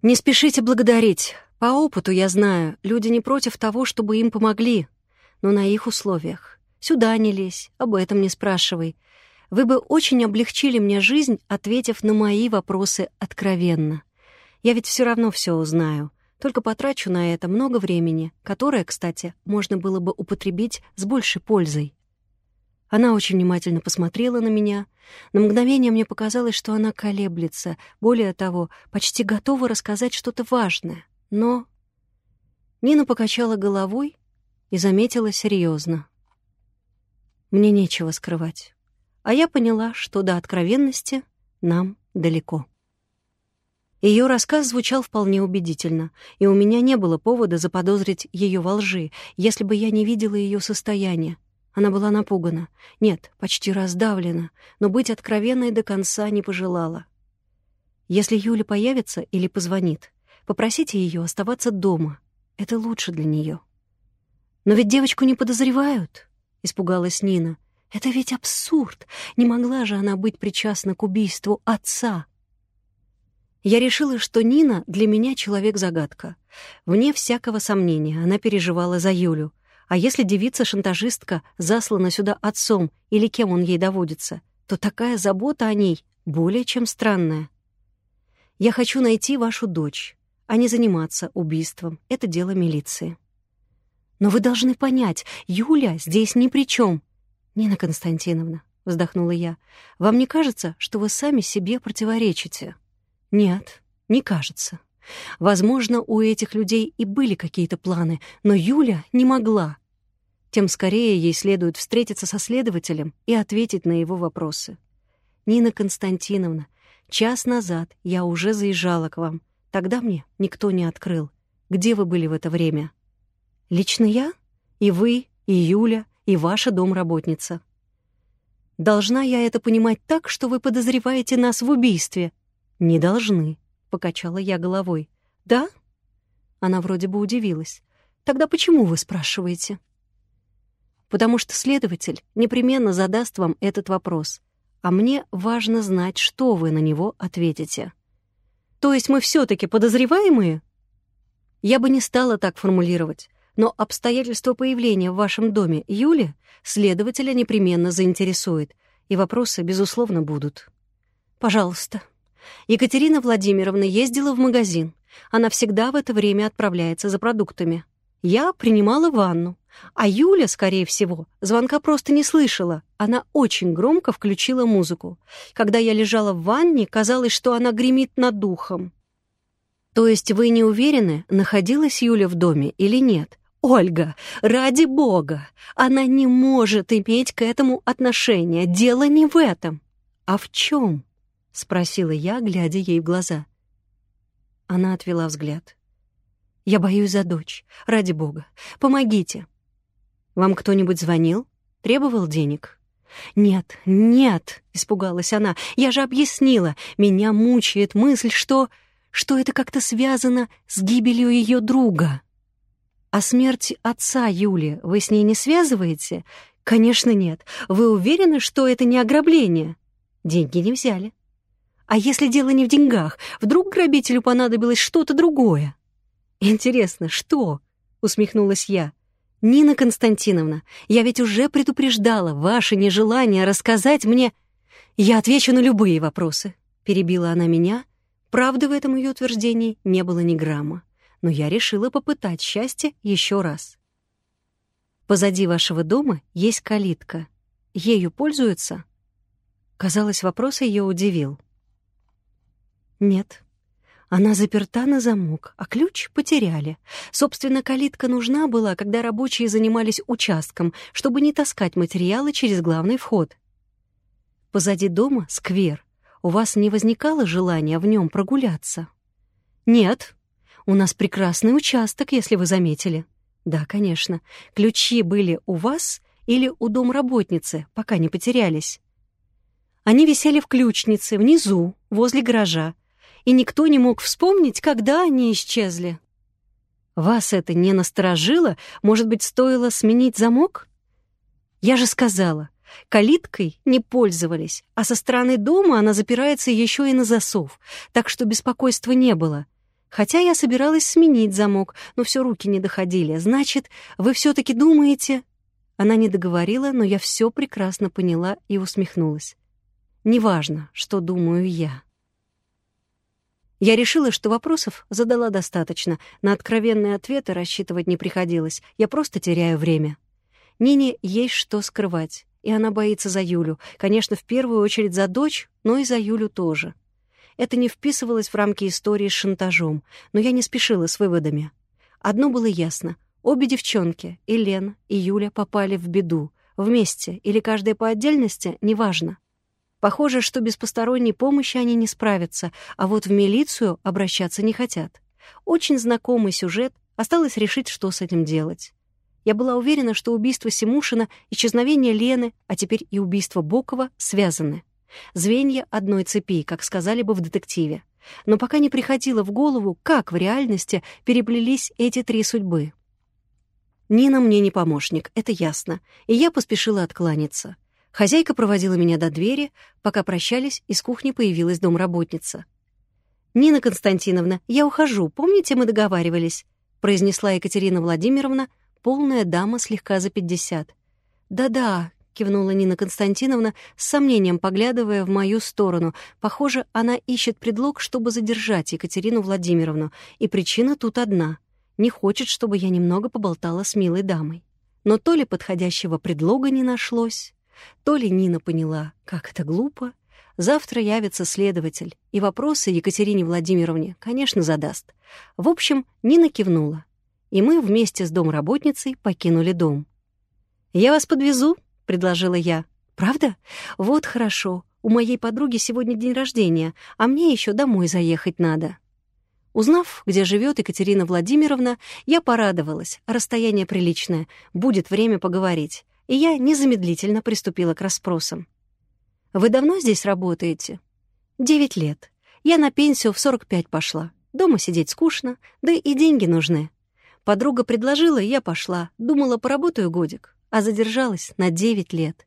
«Не спешите благодарить. По опыту я знаю, люди не против того, чтобы им помогли, но на их условиях. Сюда не лезь, об этом не спрашивай. Вы бы очень облегчили мне жизнь, ответив на мои вопросы откровенно. Я ведь все равно все узнаю, только потрачу на это много времени, которое, кстати, можно было бы употребить с большей пользой. Она очень внимательно посмотрела на меня. На мгновение мне показалось, что она колеблется, более того, почти готова рассказать что-то важное. Но Нина покачала головой и заметила серьезно. Мне нечего скрывать. А я поняла, что до откровенности нам далеко. Ее рассказ звучал вполне убедительно, и у меня не было повода заподозрить ее во лжи, если бы я не видела ее состояние. Она была напугана. Нет, почти раздавлена, но быть откровенной до конца не пожелала. Если Юля появится или позвонит, попросите ее оставаться дома. Это лучше для нее. «Но ведь девочку не подозревают», — испугалась Нина. «Это ведь абсурд! Не могла же она быть причастна к убийству отца!» Я решила, что Нина для меня человек-загадка. Вне всякого сомнения она переживала за Юлю, а если девица-шантажистка заслана сюда отцом или кем он ей доводится, то такая забота о ней более чем странная. Я хочу найти вашу дочь, а не заниматься убийством. Это дело милиции. Но вы должны понять, Юля здесь ни при чем. Нина Константиновна, вздохнула я, вам не кажется, что вы сами себе противоречите? Нет, не кажется. Возможно, у этих людей и были какие-то планы, но Юля не могла. Тем скорее ей следует встретиться со следователем и ответить на его вопросы. «Нина Константиновна, час назад я уже заезжала к вам. Тогда мне никто не открыл. Где вы были в это время?» «Лично я? И вы, и Юля, и ваша домработница». «Должна я это понимать так, что вы подозреваете нас в убийстве?» «Не должны», — покачала я головой. «Да?» Она вроде бы удивилась. «Тогда почему вы спрашиваете?» «Потому что следователь непременно задаст вам этот вопрос, а мне важно знать, что вы на него ответите». «То есть мы все таки подозреваемые?» Я бы не стала так формулировать, но обстоятельства появления в вашем доме Юли следователя непременно заинтересует, и вопросы, безусловно, будут. Пожалуйста. Екатерина Владимировна ездила в магазин. Она всегда в это время отправляется за продуктами. Я принимала ванну. А Юля, скорее всего, звонка просто не слышала. Она очень громко включила музыку. Когда я лежала в ванне, казалось, что она гремит над духом. То есть вы не уверены, находилась Юля в доме или нет? Ольга, ради бога, она не может иметь к этому отношения. Дело не в этом. А в чем? — спросила я, глядя ей в глаза. Она отвела взгляд. «Я боюсь за дочь. Ради бога. Помогите». «Вам кто-нибудь звонил? Требовал денег?» «Нет, нет», — испугалась она. «Я же объяснила. Меня мучает мысль, что... что это как-то связано с гибелью ее друга». «А смерть отца Юли вы с ней не связываете?» «Конечно нет. Вы уверены, что это не ограбление?» «Деньги не взяли». А если дело не в деньгах? Вдруг грабителю понадобилось что-то другое? Интересно, что? Усмехнулась я. Нина Константиновна, я ведь уже предупреждала ваше нежелание рассказать мне... Я отвечу на любые вопросы. Перебила она меня. Правды в этом ее утверждении не было ни грамма. Но я решила попытать счастье еще раз. Позади вашего дома есть калитка. Ею пользуются? Казалось, вопрос ее удивил. Нет. Она заперта на замок, а ключ потеряли. Собственно, калитка нужна была, когда рабочие занимались участком, чтобы не таскать материалы через главный вход. Позади дома сквер. У вас не возникало желания в нем прогуляться? Нет. У нас прекрасный участок, если вы заметили. Да, конечно. Ключи были у вас или у домработницы, пока не потерялись. Они висели в ключнице, внизу, возле гаража, и никто не мог вспомнить, когда они исчезли. Вас это не насторожило? Может быть, стоило сменить замок? Я же сказала, калиткой не пользовались, а со стороны дома она запирается еще и на засов, так что беспокойства не было. Хотя я собиралась сменить замок, но все руки не доходили. Значит, вы все таки думаете...» Она не договорила, но я все прекрасно поняла и усмехнулась. «Неважно, что думаю я». Я решила, что вопросов задала достаточно. На откровенные ответы рассчитывать не приходилось. Я просто теряю время. Нине есть что скрывать, и она боится за Юлю. Конечно, в первую очередь за дочь, но и за Юлю тоже. Это не вписывалось в рамки истории с шантажом, но я не спешила с выводами. Одно было ясно. Обе девчонки, и Лен, и Юля, попали в беду. Вместе или каждая по отдельности, неважно. Похоже, что без посторонней помощи они не справятся, а вот в милицию обращаться не хотят. Очень знакомый сюжет, осталось решить, что с этим делать. Я была уверена, что убийство Симушина, исчезновение Лены, а теперь и убийство Бокова связаны. Звенья одной цепи, как сказали бы в детективе. Но пока не приходило в голову, как в реальности переплелись эти три судьбы. Нина мне не помощник, это ясно, и я поспешила откланяться. Хозяйка проводила меня до двери, пока прощались, из кухни появилась домработница. «Нина Константиновна, я ухожу, помните, мы договаривались?» произнесла Екатерина Владимировна, полная дама слегка за пятьдесят. «Да-да», кивнула Нина Константиновна, с сомнением поглядывая в мою сторону. Похоже, она ищет предлог, чтобы задержать Екатерину Владимировну, и причина тут одна. Не хочет, чтобы я немного поболтала с милой дамой. Но то ли подходящего предлога не нашлось, то ли Нина поняла, как это глупо. Завтра явится следователь, и вопросы Екатерине Владимировне, конечно, задаст. В общем, Нина кивнула, и мы вместе с домработницей покинули дом. «Я вас подвезу», предложила я. «Правда? Вот хорошо. У моей подруги сегодня день рождения, а мне еще домой заехать надо». Узнав, где живет Екатерина Владимировна, я порадовалась. Расстояние приличное, будет время поговорить. И я незамедлительно приступила к расспросам. «Вы давно здесь работаете?» «Девять лет. Я на пенсию в сорок пять пошла. Дома сидеть скучно, да и деньги нужны. Подруга предложила, и я пошла. Думала, поработаю годик а задержалась на 9 лет.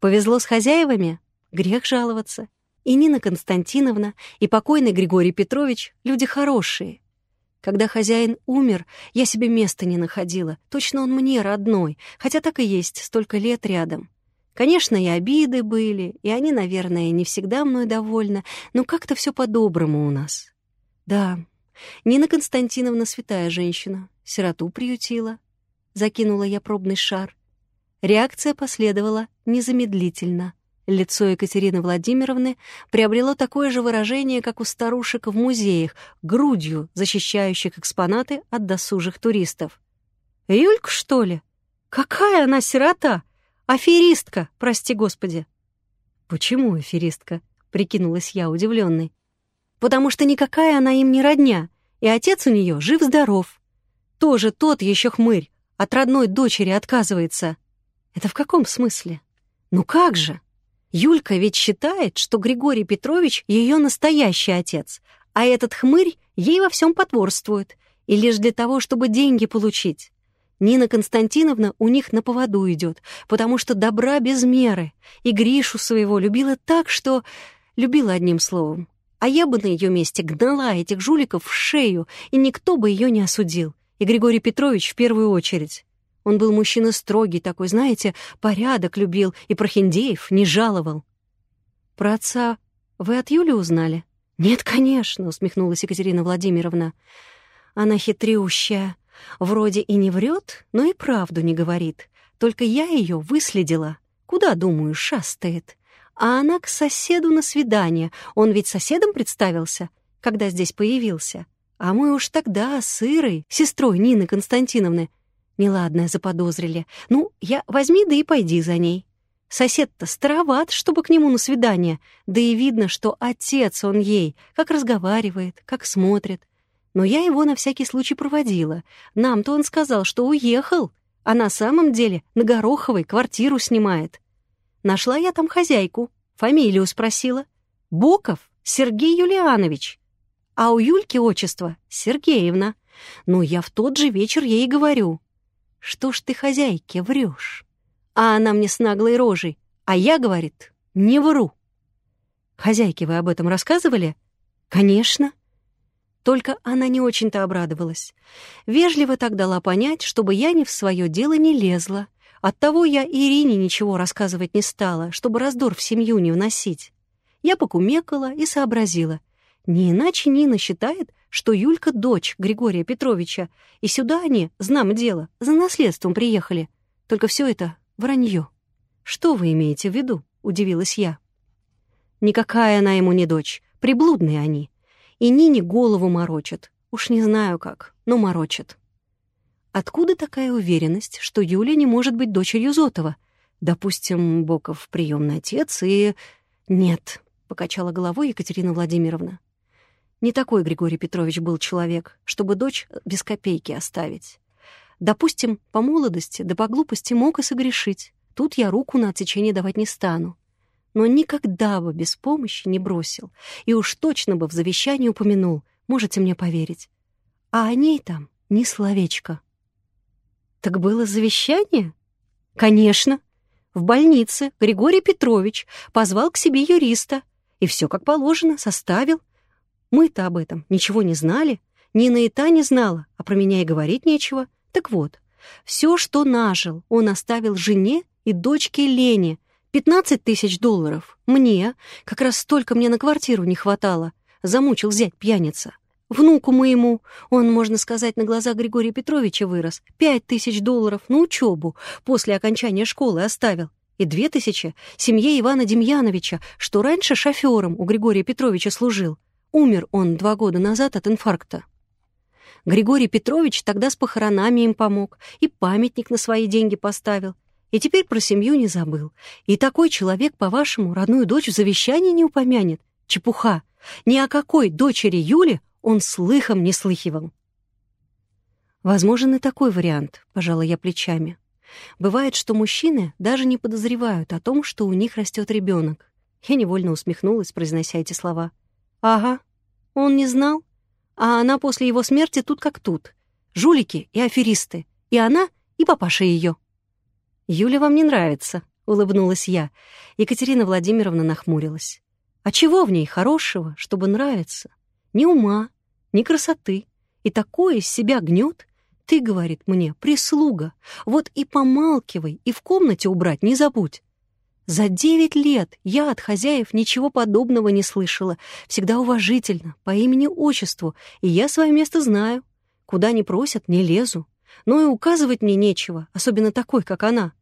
Повезло с хозяевами? Грех жаловаться. И Нина Константиновна, и покойный Григорий Петрович — люди хорошие. Когда хозяин умер, я себе места не находила. Точно он мне родной, хотя так и есть, столько лет рядом. Конечно, и обиды были, и они, наверное, не всегда мной довольны, но как-то все по-доброму у нас. Да, Нина Константиновна святая женщина, сироту приютила, закинула я пробный шар. Реакция последовала незамедлительно. Лицо Екатерины Владимировны приобрело такое же выражение, как у старушек в музеях, грудью защищающих экспонаты от досужих туристов. «Юлька, что ли? Какая она сирота! Аферистка, прости господи!» «Почему аферистка?» — прикинулась я, удивленной. «Потому что никакая она им не родня, и отец у нее жив-здоров. Тоже тот еще хмырь, от родной дочери отказывается. Это в каком смысле? Ну как же? Юлька ведь считает, что Григорий Петрович ее настоящий отец, а этот хмырь ей во всем потворствует, и лишь для того, чтобы деньги получить. Нина Константиновна у них на поводу идет, потому что добра без меры, и Гришу своего любила так, что... Любила одним словом. А я бы на ее месте гнала этих жуликов в шею, и никто бы ее не осудил и Григорий Петрович в первую очередь. Он был мужчина строгий такой, знаете, порядок любил и прохиндеев не жаловал. «Про отца вы от Юли узнали?» «Нет, конечно», — усмехнулась Екатерина Владимировна. «Она хитрющая. Вроде и не врет, но и правду не говорит. Только я ее выследила. Куда, думаю, шастает. А она к соседу на свидание. Он ведь соседом представился, когда здесь появился. А мы уж тогда с Ирой, сестрой Нины Константиновны, неладное заподозрили. Ну, я возьми да и пойди за ней. Сосед-то староват, чтобы к нему на свидание, да и видно, что отец он ей, как разговаривает, как смотрит. Но я его на всякий случай проводила. Нам-то он сказал, что уехал, а на самом деле на Гороховой квартиру снимает. Нашла я там хозяйку, фамилию спросила. Боков Сергей Юлианович а у Юльки отчество — Сергеевна. Ну, я в тот же вечер ей говорю. Что ж ты хозяйке врешь? А она мне с наглой рожей. А я, говорит, не вру. Хозяйке вы об этом рассказывали? Конечно. Только она не очень-то обрадовалась. Вежливо так дала понять, чтобы я ни в свое дело не лезла. Оттого я Ирине ничего рассказывать не стала, чтобы раздор в семью не вносить. Я покумекала и сообразила. Не иначе Нина считает, что Юлька — дочь Григория Петровича, и сюда они, знам дело, за наследством приехали. Только все это вранье. «Что вы имеете в виду?» — удивилась я. «Никакая она ему не дочь, приблудные они. И Нине голову морочат. Уж не знаю как, но морочат». Откуда такая уверенность, что Юля не может быть дочерью Зотова? Допустим, Боков приемный отец и... Нет, — покачала головой Екатерина Владимировна. Не такой Григорий Петрович был человек, чтобы дочь без копейки оставить. Допустим, по молодости да по глупости мог и согрешить. Тут я руку на отсечение давать не стану. Но никогда бы без помощи не бросил. И уж точно бы в завещании упомянул, можете мне поверить. А о ней там ни словечко. Так было завещание? Конечно. В больнице Григорий Петрович позвал к себе юриста — и все как положено, составил. Мы-то об этом ничего не знали. Нина и та не знала, а про меня и говорить нечего. Так вот, все, что нажил, он оставил жене и дочке Лене. 15 тысяч долларов. Мне. Как раз столько мне на квартиру не хватало. Замучил взять пьяница. Внуку моему, он, можно сказать, на глазах Григория Петровича вырос, пять тысяч долларов на учебу после окончания школы оставил и две тысячи семье Ивана Демьяновича, что раньше шофером у Григория Петровича служил. Умер он два года назад от инфаркта. Григорий Петрович тогда с похоронами им помог и памятник на свои деньги поставил. И теперь про семью не забыл. И такой человек, по-вашему, родную дочь в завещании не упомянет. Чепуха. Ни о какой дочери Юли он слыхом не слыхивал. Возможен и такой вариант, пожала я плечами. Бывает, что мужчины даже не подозревают о том, что у них растет ребенок. Я невольно усмехнулась, произнося эти слова. «Ага, он не знал, а она после его смерти тут как тут. Жулики и аферисты. И она, и папаша ее». «Юля вам не нравится», — улыбнулась я. Екатерина Владимировна нахмурилась. «А чего в ней хорошего, чтобы нравиться? Ни ума, ни красоты. И такое из себя гнет, ты, говорит мне, прислуга. Вот и помалкивай, и в комнате убрать не забудь. За девять лет я от хозяев ничего подобного не слышала. Всегда уважительно, по имени-отчеству, и я свое место знаю. Куда не просят, не лезу. Но и указывать мне нечего, особенно такой, как она.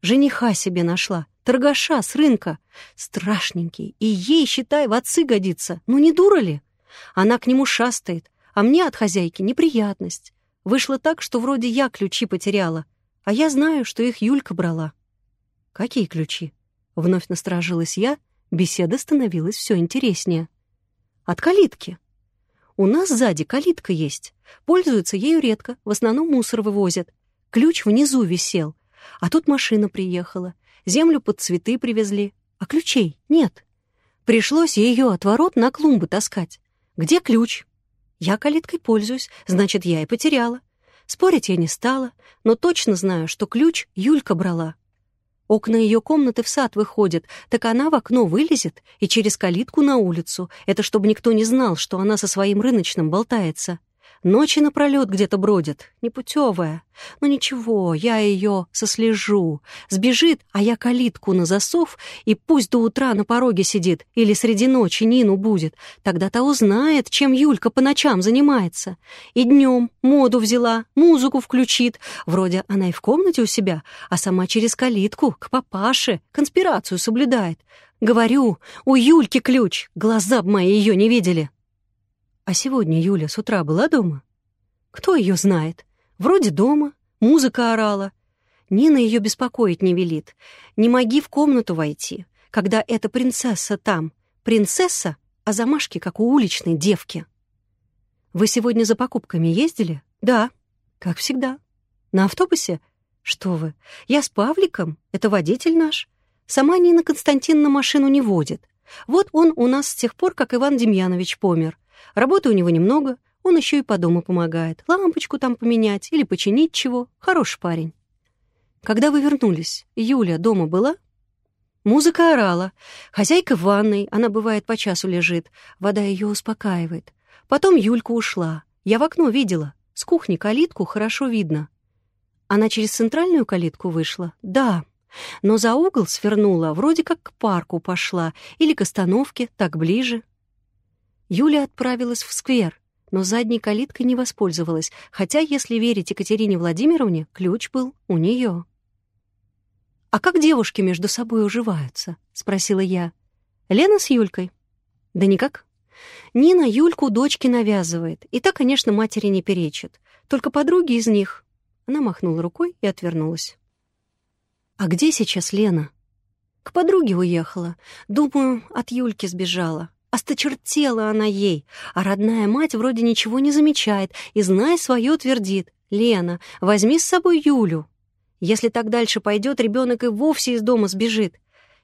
Жениха себе нашла, торгаша с рынка. Страшненький, и ей, считай, в отцы годится. Ну не дура ли? Она к нему шастает, а мне от хозяйки неприятность. Вышло так, что вроде я ключи потеряла, а я знаю, что их Юлька брала. Какие ключи? Вновь насторожилась я, беседа становилась все интереснее. От калитки. У нас сзади калитка есть. Пользуются ею редко, в основном мусор вывозят. Ключ внизу висел. А тут машина приехала. Землю под цветы привезли. А ключей нет. Пришлось ее от ворот на клумбу таскать. Где ключ? Я калиткой пользуюсь, значит, я и потеряла. Спорить я не стала, но точно знаю, что ключ Юлька брала. Окна ее комнаты в сад выходят, так она в окно вылезет и через калитку на улицу. Это чтобы никто не знал, что она со своим рыночным болтается. Ночи напролет где-то бродит, непутевая. Но ничего, я ее сослежу. Сбежит, а я калитку на засов, и пусть до утра на пороге сидит или среди ночи Нину будет. Тогда-то узнает, чем Юлька по ночам занимается. И днем моду взяла, музыку включит. Вроде она и в комнате у себя, а сама через калитку к папаше конспирацию соблюдает. Говорю, у Юльки ключ, глаза б мои ее не видели. А сегодня Юля с утра была дома? Кто ее знает? Вроде дома, музыка орала. Нина ее беспокоить не велит. Не моги в комнату войти, когда эта принцесса там. Принцесса, а замашки, как у уличной девки. Вы сегодня за покупками ездили? Да, как всегда. На автобусе? Что вы, я с Павликом, это водитель наш. Сама Нина Константиновна машину не водит. Вот он у нас с тех пор, как Иван Демьянович помер. Работы у него немного, он еще и по дому помогает. Лампочку там поменять или починить чего. Хороший парень. Когда вы вернулись, Юля дома была? Музыка орала. Хозяйка в ванной, она бывает по часу лежит. Вода ее успокаивает. Потом Юлька ушла. Я в окно видела. С кухни калитку хорошо видно. Она через центральную калитку вышла? Да. Но за угол свернула, вроде как к парку пошла или к остановке, так ближе. Юля отправилась в сквер, но задней калиткой не воспользовалась, хотя, если верить Екатерине Владимировне, ключ был у нее. «А как девушки между собой уживаются?» — спросила я. «Лена с Юлькой?» «Да никак. Нина Юльку дочке навязывает, и та, конечно, матери не перечит. Только подруги из них...» Она махнула рукой и отвернулась. «А где сейчас Лена?» «К подруге уехала. Думаю, от Юльки сбежала. Осточертела она ей, а родная мать вроде ничего не замечает и, зная свое, твердит. «Лена, возьми с собой Юлю». Если так дальше пойдет, ребенок и вовсе из дома сбежит.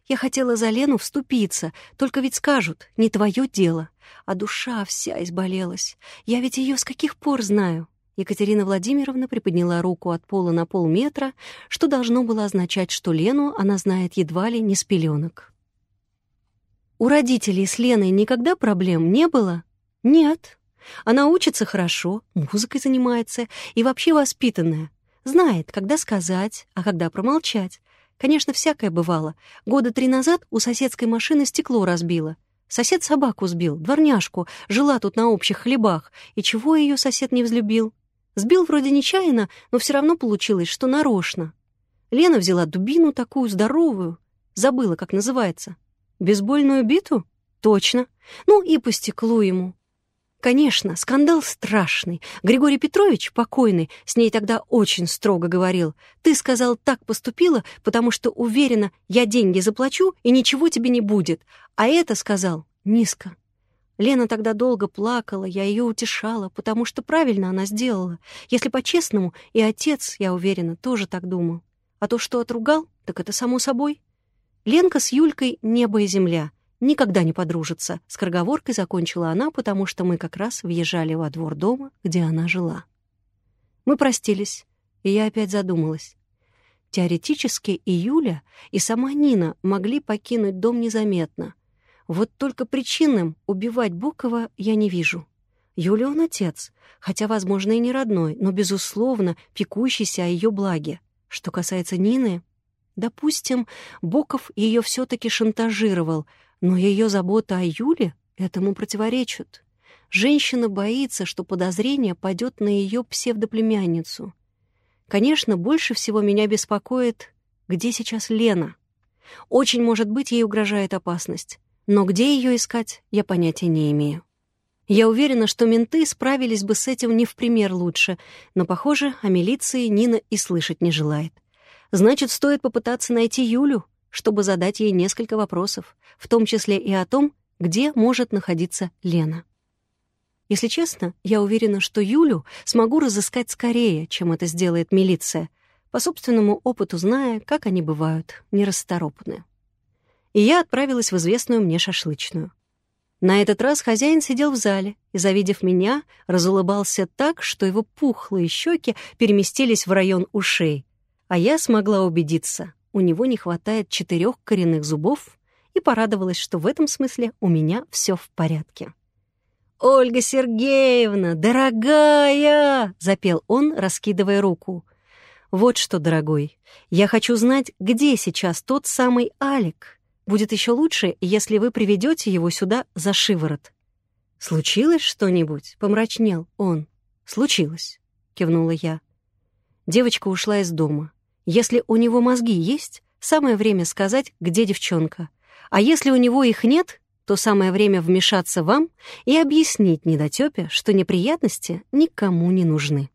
Я хотела за Лену вступиться, только ведь скажут, не твое дело. А душа вся изболелась. Я ведь ее с каких пор знаю. Екатерина Владимировна приподняла руку от пола на полметра, что должно было означать, что Лену она знает едва ли не с пеленок. У родителей с Леной никогда проблем не было? Нет. Она учится хорошо, музыкой занимается и вообще воспитанная. Знает, когда сказать, а когда промолчать. Конечно, всякое бывало. Года три назад у соседской машины стекло разбило. Сосед собаку сбил, дворняжку, жила тут на общих хлебах. И чего ее сосед не взлюбил? Сбил вроде нечаянно, но все равно получилось, что нарочно. Лена взяла дубину такую здоровую. Забыла, как называется. Бейсбольную биту? Точно. Ну и по стеклу ему. Конечно, скандал страшный. Григорий Петрович, покойный, с ней тогда очень строго говорил. Ты сказал, так поступила, потому что уверена, я деньги заплачу, и ничего тебе не будет. А это сказал низко. Лена тогда долго плакала, я ее утешала, потому что правильно она сделала. Если по-честному, и отец, я уверена, тоже так думал. А то, что отругал, так это само собой. Ленка с Юлькой — небо и земля. Никогда не подружатся. Скороговоркой закончила она, потому что мы как раз въезжали во двор дома, где она жила. Мы простились, и я опять задумалась. Теоретически и Юля, и сама Нина могли покинуть дом незаметно. Вот только причинным убивать Букова я не вижу. Юля он отец, хотя, возможно, и не родной, но, безусловно, пекущийся о ее благе. Что касается Нины, Допустим, Боков ее все-таки шантажировал, но ее забота о Юле этому противоречит. Женщина боится, что подозрение пойдет на ее псевдоплемянницу. Конечно, больше всего меня беспокоит, где сейчас Лена. Очень, может быть, ей угрожает опасность. Но где ее искать, я понятия не имею. Я уверена, что менты справились бы с этим не в пример лучше, но, похоже, о милиции Нина и слышать не желает. Значит, стоит попытаться найти Юлю, чтобы задать ей несколько вопросов, в том числе и о том, где может находиться Лена. Если честно, я уверена, что Юлю смогу разыскать скорее, чем это сделает милиция, по собственному опыту зная, как они бывают, нерасторопные. И я отправилась в известную мне шашлычную. На этот раз хозяин сидел в зале и, завидев меня, разулыбался так, что его пухлые щеки переместились в район ушей, а я смогла убедиться, у него не хватает четырех коренных зубов и порадовалась, что в этом смысле у меня все в порядке. «Ольга Сергеевна, дорогая!» — запел он, раскидывая руку. «Вот что, дорогой, я хочу знать, где сейчас тот самый Алик. Будет еще лучше, если вы приведете его сюда за шиворот». «Случилось что-нибудь?» — помрачнел он. «Случилось», — кивнула я. Девочка ушла из дома. Если у него мозги есть, самое время сказать, где девчонка. А если у него их нет, то самое время вмешаться вам и объяснить недотёпе, что неприятности никому не нужны.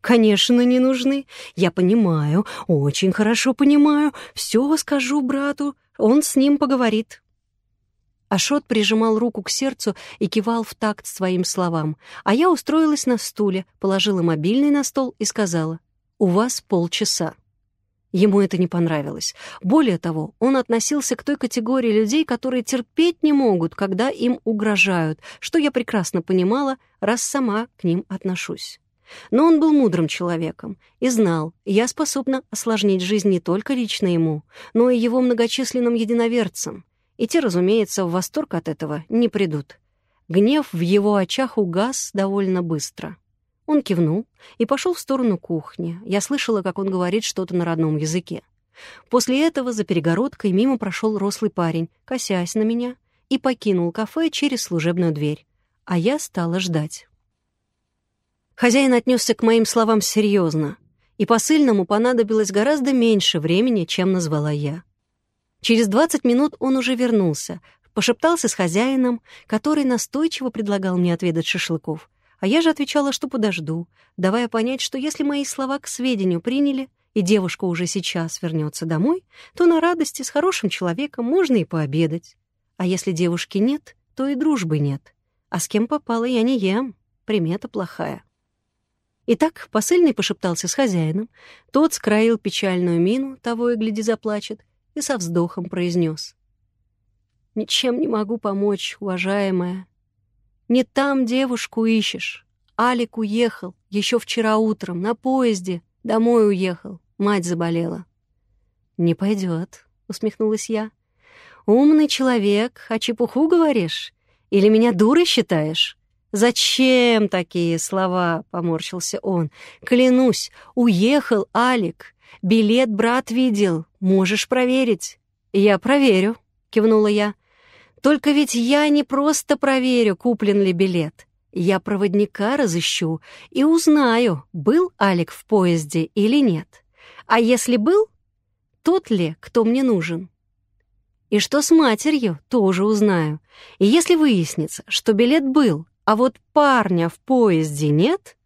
Конечно, не нужны. Я понимаю, очень хорошо понимаю. Все скажу брату, он с ним поговорит. Ашот прижимал руку к сердцу и кивал в такт своим словам, а я устроилась на стуле, положила мобильный на стол и сказала, «У вас полчаса». Ему это не понравилось. Более того, он относился к той категории людей, которые терпеть не могут, когда им угрожают, что я прекрасно понимала, раз сама к ним отношусь. Но он был мудрым человеком и знал, я способна осложнить жизнь не только лично ему, но и его многочисленным единоверцам. И те, разумеется, в восторг от этого не придут. Гнев в его очах угас довольно быстро. Он кивнул и пошел в сторону кухни. Я слышала, как он говорит что-то на родном языке. После этого за перегородкой мимо прошел рослый парень, косясь на меня, и покинул кафе через служебную дверь. А я стала ждать. Хозяин отнесся к моим словам серьезно, и посыльному понадобилось гораздо меньше времени, чем назвала я. Через 20 минут он уже вернулся, Пошептался с хозяином, который настойчиво предлагал мне отведать шашлыков, а я же отвечала, что подожду, давая понять, что если мои слова к сведению приняли, и девушка уже сейчас вернется домой, то на радости с хорошим человеком можно и пообедать. А если девушки нет, то и дружбы нет. А с кем попало, я не ем. Примета плохая. Итак, посыльный пошептался с хозяином, тот скроил печальную мину, того и гляди заплачет, и со вздохом произнес: Ничем не могу помочь, уважаемая. Не там девушку ищешь. Алик уехал еще вчера утром на поезде. Домой уехал. Мать заболела. Не пойдет, усмехнулась я. Умный человек, а чепуху говоришь? Или меня дурой считаешь? Зачем такие слова? Поморщился он. Клянусь, уехал Алик. Билет брат видел. Можешь проверить. Я проверю, кивнула я. Только ведь я не просто проверю, куплен ли билет. Я проводника разыщу и узнаю, был Алик в поезде или нет. А если был, тот ли, кто мне нужен? И что с матерью, тоже узнаю. И если выяснится, что билет был, а вот парня в поезде нет...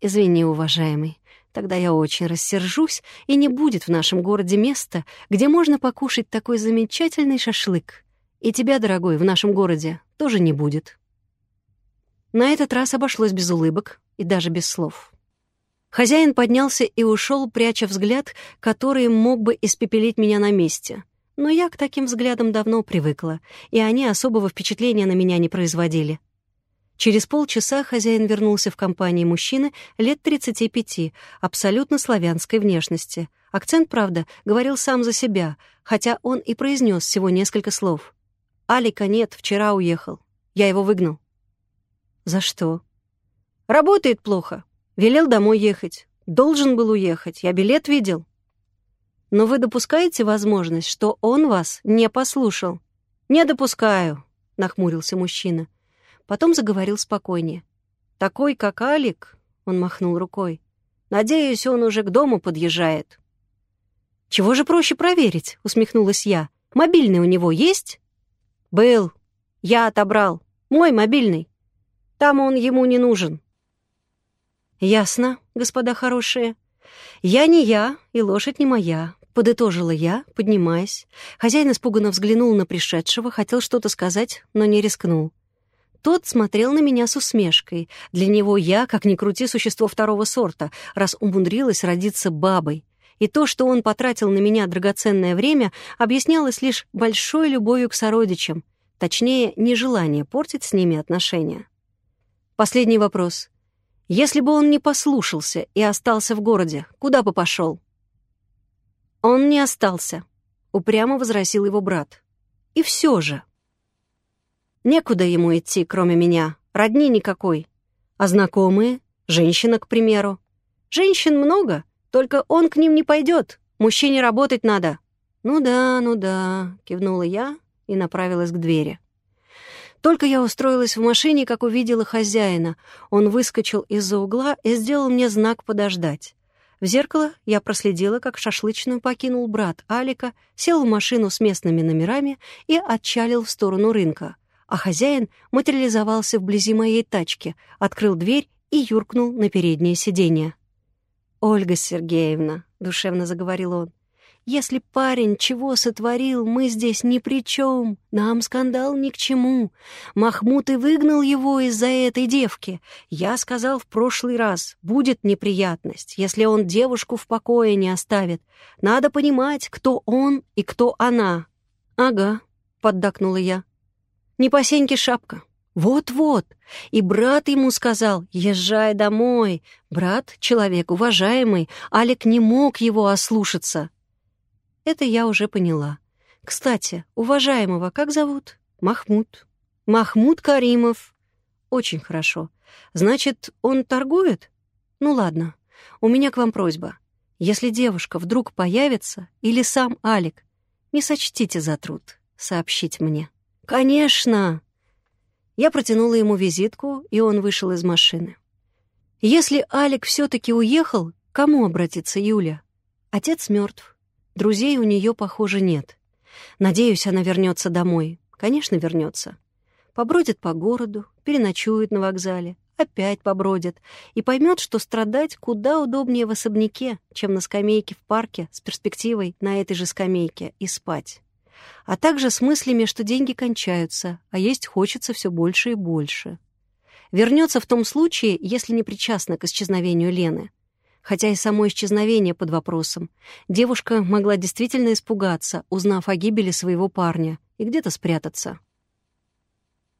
Извини, уважаемый, тогда я очень рассержусь, и не будет в нашем городе места, где можно покушать такой замечательный шашлык. И тебя, дорогой, в нашем городе тоже не будет. На этот раз обошлось без улыбок и даже без слов. Хозяин поднялся и ушел, пряча взгляд, который мог бы испепелить меня на месте. Но я к таким взглядам давно привыкла, и они особого впечатления на меня не производили. Через полчаса хозяин вернулся в компании мужчины лет 35, абсолютно славянской внешности. Акцент, правда, говорил сам за себя, хотя он и произнес всего несколько слов. Алика нет, вчера уехал. Я его выгнал. За что? Работает плохо. Велел домой ехать. Должен был уехать. Я билет видел. Но вы допускаете возможность, что он вас не послушал? Не допускаю, нахмурился мужчина. Потом заговорил спокойнее. Такой, как Алик, он махнул рукой. Надеюсь, он уже к дому подъезжает. Чего же проще проверить? усмехнулась я. Мобильный у него есть? «Был. Я отобрал. Мой мобильный. Там он ему не нужен». «Ясно, господа хорошие. Я не я, и лошадь не моя», — подытожила я, поднимаясь. Хозяин испуганно взглянул на пришедшего, хотел что-то сказать, но не рискнул. Тот смотрел на меня с усмешкой. Для него я, как ни крути, существо второго сорта, раз умудрилась родиться бабой. И то, что он потратил на меня драгоценное время, объяснялось лишь большой любовью к сородичам, точнее, нежелание портить с ними отношения. Последний вопрос. Если бы он не послушался и остался в городе, куда бы пошел? Он не остался, упрямо возразил его брат. И все же. Некуда ему идти, кроме меня, родни никакой. А знакомые? Женщина, к примеру. Женщин много, только он к ним не пойдет. Мужчине работать надо». «Ну да, ну да», — кивнула я и направилась к двери. Только я устроилась в машине, как увидела хозяина. Он выскочил из-за угла и сделал мне знак подождать. В зеркало я проследила, как шашлычную покинул брат Алика, сел в машину с местными номерами и отчалил в сторону рынка. А хозяин материализовался вблизи моей тачки, открыл дверь и юркнул на переднее сиденье. «Ольга Сергеевна», — душевно заговорил он, «если парень чего сотворил, мы здесь ни при чем, нам скандал ни к чему. Махмуд и выгнал его из-за этой девки. Я сказал в прошлый раз, будет неприятность, если он девушку в покое не оставит. Надо понимать, кто он и кто она». «Ага», — поддакнула я. «Не по сеньке шапка, вот-вот. И брат ему сказал, езжай домой. Брат — человек уважаемый, Алик не мог его ослушаться. Это я уже поняла. Кстати, уважаемого как зовут? Махмуд. Махмуд Каримов. Очень хорошо. Значит, он торгует? Ну ладно. У меня к вам просьба. Если девушка вдруг появится, или сам Алик, не сочтите за труд сообщить мне. Конечно! Я протянула ему визитку, и он вышел из машины. Если Алик все таки уехал, кому обратиться Юля? Отец мертв. Друзей у нее, похоже, нет. Надеюсь, она вернется домой. Конечно, вернется. Побродит по городу, переночует на вокзале, опять побродит и поймет, что страдать куда удобнее в особняке, чем на скамейке в парке с перспективой на этой же скамейке и спать. А также с мыслями, что деньги кончаются, а есть хочется все больше и больше. Вернется в том случае, если не причастна к исчезновению Лены. Хотя и само исчезновение под вопросом. Девушка могла действительно испугаться, узнав о гибели своего парня, и где-то спрятаться.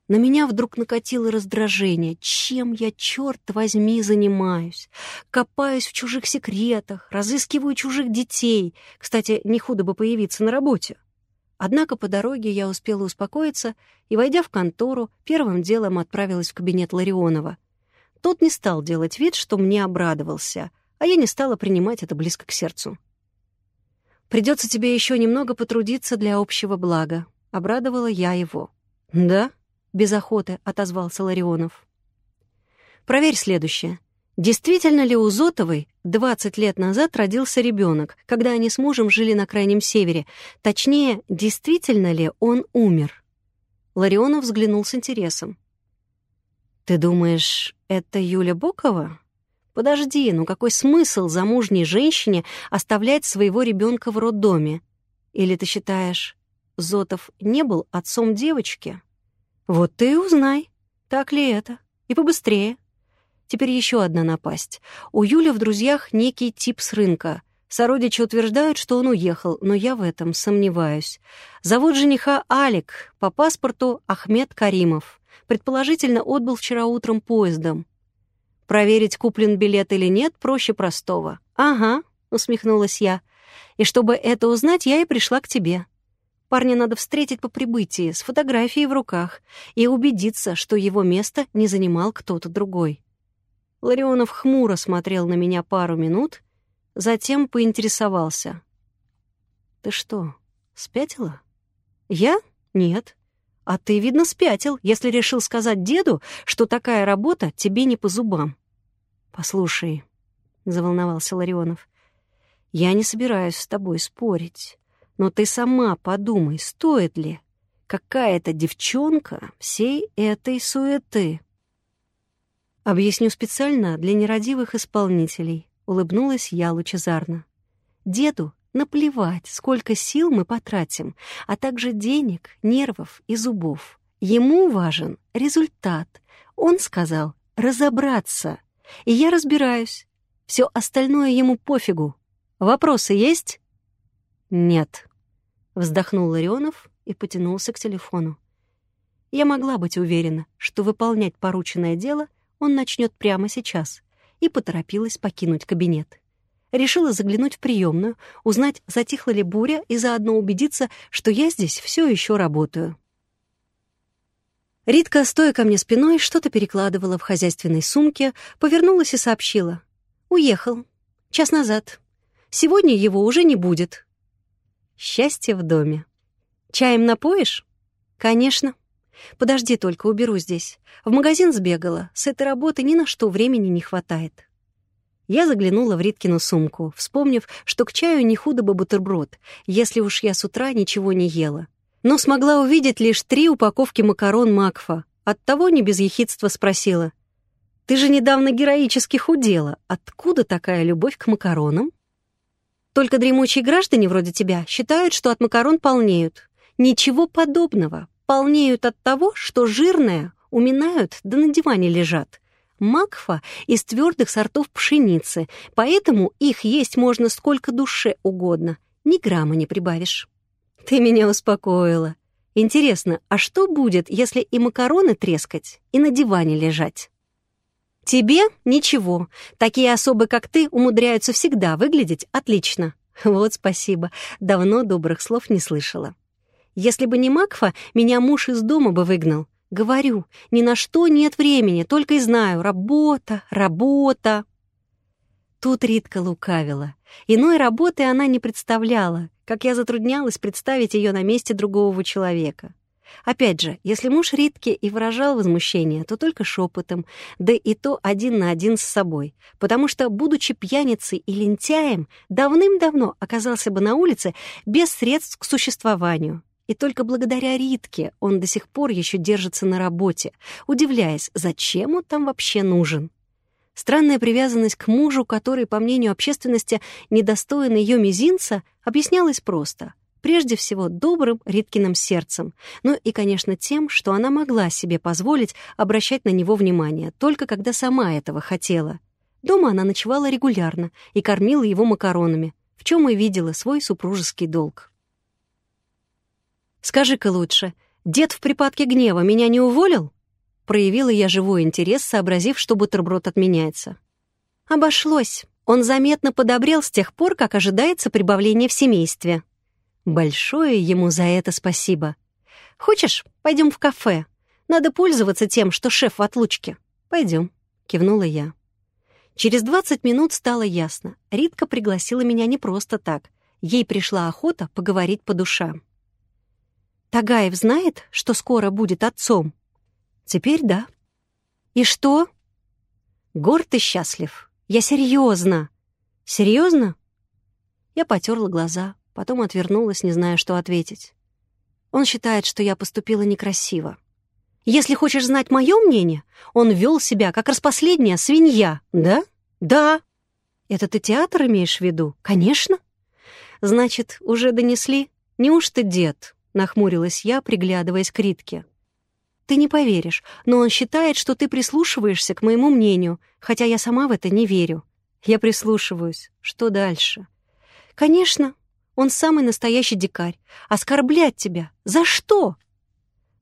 На меня вдруг накатило раздражение. Чем я, черт возьми, занимаюсь? Копаюсь в чужих секретах, разыскиваю чужих детей. Кстати, не худо бы появиться на работе. Однако по дороге я успела успокоиться и, войдя в контору, первым делом отправилась в кабинет Ларионова. Тот не стал делать вид, что мне обрадовался, а я не стала принимать это близко к сердцу. «Придется тебе еще немного потрудиться для общего блага», — обрадовала я его. «Да?» без охоты отозвался Ларионов. Проверь следующее. Действительно ли у Зотовой 20 лет назад родился ребенок, когда они с мужем жили на Крайнем Севере? Точнее, действительно ли он умер? Ларионов взглянул с интересом. «Ты думаешь, это Юля Бокова?» «Подожди, ну какой смысл замужней женщине оставлять своего ребенка в роддоме? Или ты считаешь, Зотов не был отцом девочки?» Вот ты и узнай, так ли это. И побыстрее. Теперь еще одна напасть. У Юли в друзьях некий тип с рынка. Сородичи утверждают, что он уехал, но я в этом сомневаюсь. Зовут жениха Алик, по паспорту Ахмед Каримов. Предположительно, отбыл вчера утром поездом. Проверить, куплен билет или нет, проще простого. «Ага», — усмехнулась я. «И чтобы это узнать, я и пришла к тебе. Парня надо встретить по прибытии, с фотографией в руках, и убедиться, что его место не занимал кто-то другой. Ларионов хмуро смотрел на меня пару минут, затем поинтересовался. «Ты что, спятила?» «Я? Нет. А ты, видно, спятил, если решил сказать деду, что такая работа тебе не по зубам». «Послушай», — заволновался Ларионов, — «я не собираюсь с тобой спорить. Но ты сама подумай, стоит ли какая-то девчонка всей этой суеты? Объясню специально для нерадивых исполнителей, улыбнулась я лучезарно. Деду наплевать, сколько сил мы потратим, а также денег, нервов и зубов. Ему важен результат. Он сказал разобраться. И я разбираюсь. Все остальное ему пофигу. Вопросы есть? «Нет», — вздохнул Ларионов и потянулся к телефону. Я могла быть уверена, что выполнять порученное дело он начнет прямо сейчас, и поторопилась покинуть кабинет. Решила заглянуть в приемную, узнать, затихла ли буря, и заодно убедиться, что я здесь все еще работаю. Ритка, стоя ко мне спиной, что-то перекладывала в хозяйственной сумке, повернулась и сообщила. «Уехал. Час назад. Сегодня его уже не будет. Счастье в доме. Чаем напоишь? Конечно. Подожди только, уберу здесь. В магазин сбегала. С этой работы ни на что времени не хватает. Я заглянула в Риткину сумку, вспомнив, что к чаю не худо бы бутерброд, если уж я с утра ничего не ела. Но смогла увидеть лишь три упаковки макарон Макфа. Оттого не без ехидства спросила. «Ты же недавно героически худела. Откуда такая любовь к макаронам?» Только дремучие граждане вроде тебя считают, что от макарон полнеют. Ничего подобного. Полнеют от того, что жирное уминают да на диване лежат. Макфа из твердых сортов пшеницы, поэтому их есть можно сколько душе угодно. Ни грамма не прибавишь. Ты меня успокоила. Интересно, а что будет, если и макароны трескать, и на диване лежать? Тебе ничего. Такие особы, как ты, умудряются всегда выглядеть отлично. Вот спасибо. Давно добрых слов не слышала. Если бы не Макфа, меня муж из дома бы выгнал. Говорю, ни на что нет времени, только и знаю, работа, работа. Тут Ритка лукавила. Иной работы она не представляла, как я затруднялась представить ее на месте другого человека. Опять же, если муж Ритки и выражал возмущение, то только шепотом, да и то один на один с собой, потому что, будучи пьяницей и лентяем, давным-давно оказался бы на улице без средств к существованию. И только благодаря Ритке он до сих пор еще держится на работе, удивляясь, зачем он там вообще нужен. Странная привязанность к мужу, который, по мнению общественности, недостоин ее мизинца, объяснялась просто — Прежде всего, добрым Риткиным сердцем, ну и, конечно, тем, что она могла себе позволить обращать на него внимание, только когда сама этого хотела. Дома она ночевала регулярно и кормила его макаронами, в чем и видела свой супружеский долг. «Скажи-ка лучше, дед в припадке гнева меня не уволил?» Проявила я живой интерес, сообразив, что бутерброд отменяется. «Обошлось. Он заметно подобрел с тех пор, как ожидается прибавление в семействе», Большое ему за это спасибо. Хочешь, пойдем в кафе? Надо пользоваться тем, что шеф в отлучке. Пойдем, кивнула я. Через двадцать минут стало ясно. Ритка пригласила меня не просто так. Ей пришла охота поговорить по душам. Тагаев знает, что скоро будет отцом? Теперь да. И что? Горд и счастлив. Я серьезно. Серьезно? Я потерла глаза потом отвернулась, не зная, что ответить. Он считает, что я поступила некрасиво. Если хочешь знать мое мнение, он вел себя как распоследняя свинья, да? Да. Это ты театр имеешь в виду? Конечно. Значит, уже донесли? Неужто дед? Нахмурилась я, приглядываясь к Ритке. Ты не поверишь, но он считает, что ты прислушиваешься к моему мнению, хотя я сама в это не верю. Я прислушиваюсь. Что дальше? Конечно, он самый настоящий дикарь. Оскорблять тебя. За что?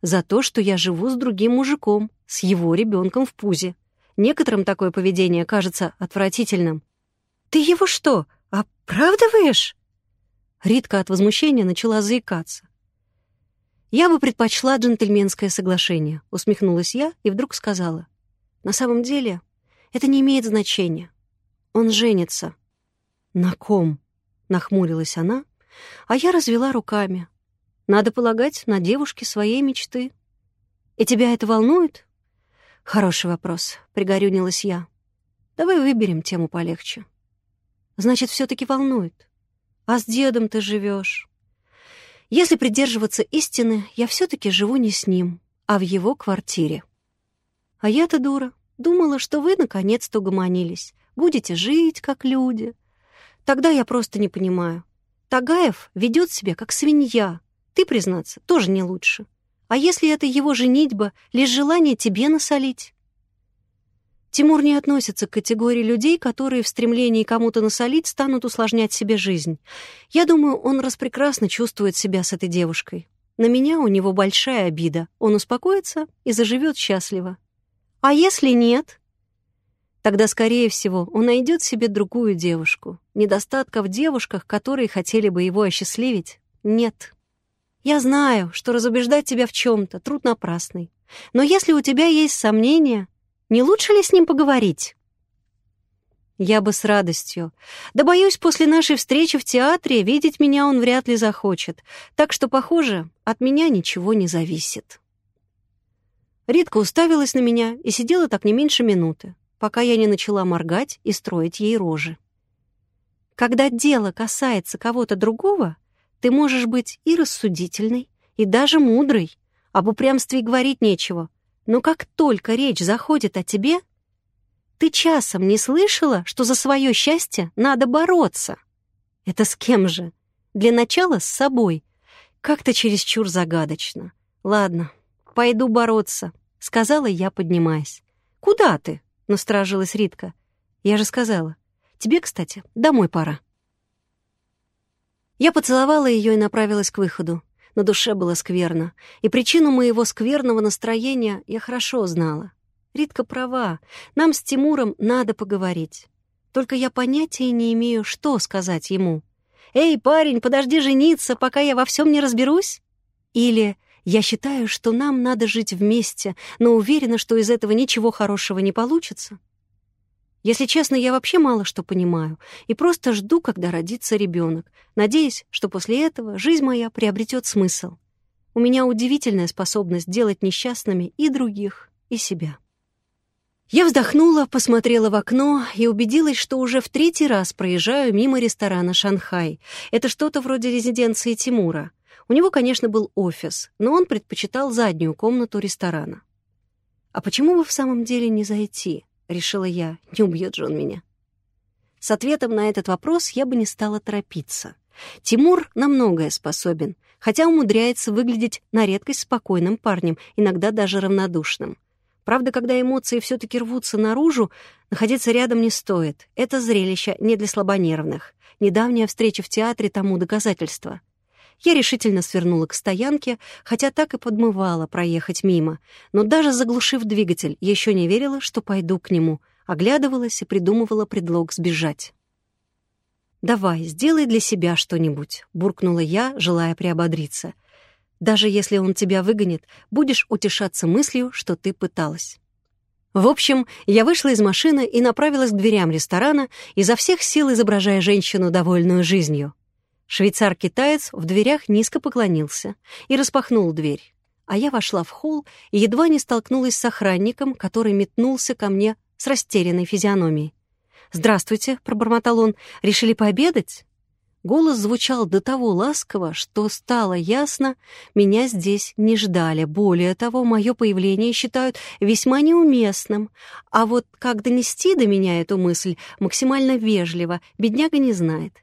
За то, что я живу с другим мужиком, с его ребенком в пузе. Некоторым такое поведение кажется отвратительным. Ты его что, оправдываешь? Ритка от возмущения начала заикаться. «Я бы предпочла джентльменское соглашение», — усмехнулась я и вдруг сказала. «На самом деле это не имеет значения. Он женится». «На ком?» Нахмурилась она, а я развела руками. Надо полагать, на девушке своей мечты. И тебя это волнует? Хороший вопрос, пригорюнилась я. Давай выберем тему полегче. Значит, все таки волнует. А с дедом ты живешь. Если придерживаться истины, я все таки живу не с ним, а в его квартире. А я-то дура. Думала, что вы наконец-то угомонились. Будете жить, как люди. Тогда я просто не понимаю. Тагаев ведет себя как свинья. Ты, признаться, тоже не лучше. А если это его женитьба, лишь желание тебе насолить? Тимур не относится к категории людей, которые в стремлении кому-то насолить станут усложнять себе жизнь. Я думаю, он распрекрасно чувствует себя с этой девушкой. На меня у него большая обида. Он успокоится и заживет счастливо. А если нет? Тогда, скорее всего, он найдет себе другую девушку. Недостатка в девушках, которые хотели бы его осчастливить, нет. Я знаю, что разубеждать тебя в чем-то труд напрасный. Но если у тебя есть сомнения, не лучше ли с ним поговорить? Я бы с радостью. Да боюсь, после нашей встречи в театре видеть меня он вряд ли захочет. Так что, похоже, от меня ничего не зависит. Ритка уставилась на меня и сидела так не меньше минуты пока я не начала моргать и строить ей рожи. Когда дело касается кого-то другого, ты можешь быть и рассудительной, и даже мудрой. Об упрямстве и говорить нечего. Но как только речь заходит о тебе, ты часом не слышала, что за свое счастье надо бороться? Это с кем же? Для начала с собой. Как-то чересчур загадочно. Ладно, пойду бороться, сказала я, поднимаясь. Куда ты? — насторожилась Ритка. «Я же сказала. Тебе, кстати, домой пора». Я поцеловала ее и направилась к выходу. На душе было скверно, и причину моего скверного настроения я хорошо знала. Ритка права, нам с Тимуром надо поговорить. Только я понятия не имею, что сказать ему. «Эй, парень, подожди жениться, пока я во всем не разберусь?» Или Я считаю, что нам надо жить вместе, но уверена, что из этого ничего хорошего не получится. Если честно, я вообще мало что понимаю и просто жду, когда родится ребенок, надеясь, что после этого жизнь моя приобретет смысл. У меня удивительная способность делать несчастными и других, и себя. Я вздохнула, посмотрела в окно и убедилась, что уже в третий раз проезжаю мимо ресторана «Шанхай». Это что-то вроде резиденции Тимура. У него, конечно, был офис, но он предпочитал заднюю комнату ресторана. «А почему бы в самом деле не зайти?» — решила я. «Не убьет же он меня». С ответом на этот вопрос я бы не стала торопиться. Тимур на многое способен, хотя умудряется выглядеть на редкость спокойным парнем, иногда даже равнодушным. Правда, когда эмоции все-таки рвутся наружу, находиться рядом не стоит. Это зрелище не для слабонервных. Недавняя встреча в театре тому доказательство. Я решительно свернула к стоянке, хотя так и подмывала проехать мимо. Но даже заглушив двигатель, еще не верила, что пойду к нему. Оглядывалась и придумывала предлог сбежать. «Давай, сделай для себя что-нибудь», — буркнула я, желая приободриться. «Даже если он тебя выгонит, будешь утешаться мыслью, что ты пыталась». В общем, я вышла из машины и направилась к дверям ресторана, изо всех сил изображая женщину, довольную жизнью. Швейцар-китаец в дверях низко поклонился и распахнул дверь. А я вошла в холл и едва не столкнулась с охранником, который метнулся ко мне с растерянной физиономией. «Здравствуйте», — пробормотал он, — «решили пообедать?» Голос звучал до того ласково, что стало ясно, меня здесь не ждали. Более того, мое появление считают весьма неуместным. А вот как донести до меня эту мысль максимально вежливо, бедняга не знает.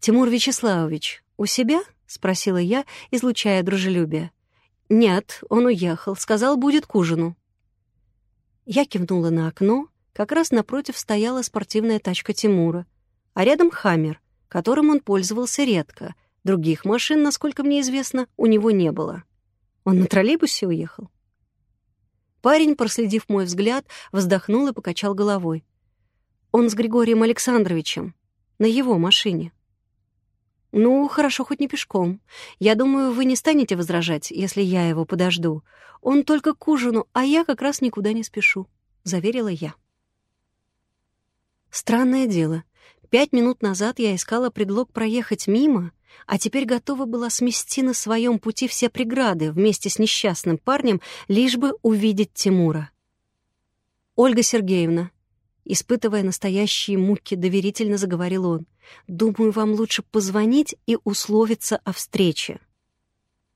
«Тимур Вячеславович, у себя?» — спросила я, излучая дружелюбие. «Нет, он уехал. Сказал, будет к ужину». Я кивнула на окно, как раз напротив стояла спортивная тачка Тимура, а рядом «Хаммер», которым он пользовался редко. Других машин, насколько мне известно, у него не было. Он на троллейбусе уехал? Парень, проследив мой взгляд, вздохнул и покачал головой. Он с Григорием Александровичем, на его машине. «Ну, хорошо, хоть не пешком. Я думаю, вы не станете возражать, если я его подожду. Он только к ужину, а я как раз никуда не спешу», — заверила я. Странное дело. Пять минут назад я искала предлог проехать мимо, а теперь готова была смести на своем пути все преграды вместе с несчастным парнем, лишь бы увидеть Тимура. «Ольга Сергеевна», испытывая настоящие муки, доверительно заговорил он, «думаю, вам лучше позвонить и условиться о встрече».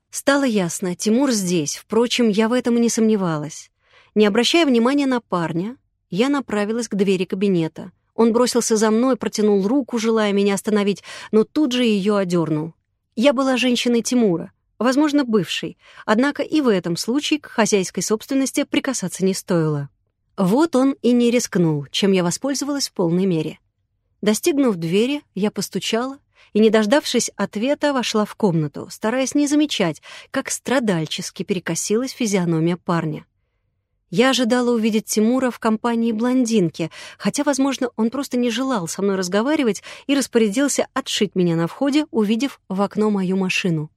Стало ясно, Тимур здесь, впрочем, я в этом и не сомневалась. Не обращая внимания на парня, я направилась к двери кабинета — он бросился за мной, протянул руку, желая меня остановить, но тут же ее одернул. Я была женщиной Тимура, возможно, бывшей, однако и в этом случае к хозяйской собственности прикасаться не стоило. Вот он и не рискнул, чем я воспользовалась в полной мере. Достигнув двери, я постучала и, не дождавшись ответа, вошла в комнату, стараясь не замечать, как страдальчески перекосилась физиономия парня. Я ожидала увидеть Тимура в компании блондинки, хотя, возможно, он просто не желал со мной разговаривать и распорядился отшить меня на входе, увидев в окно мою машину.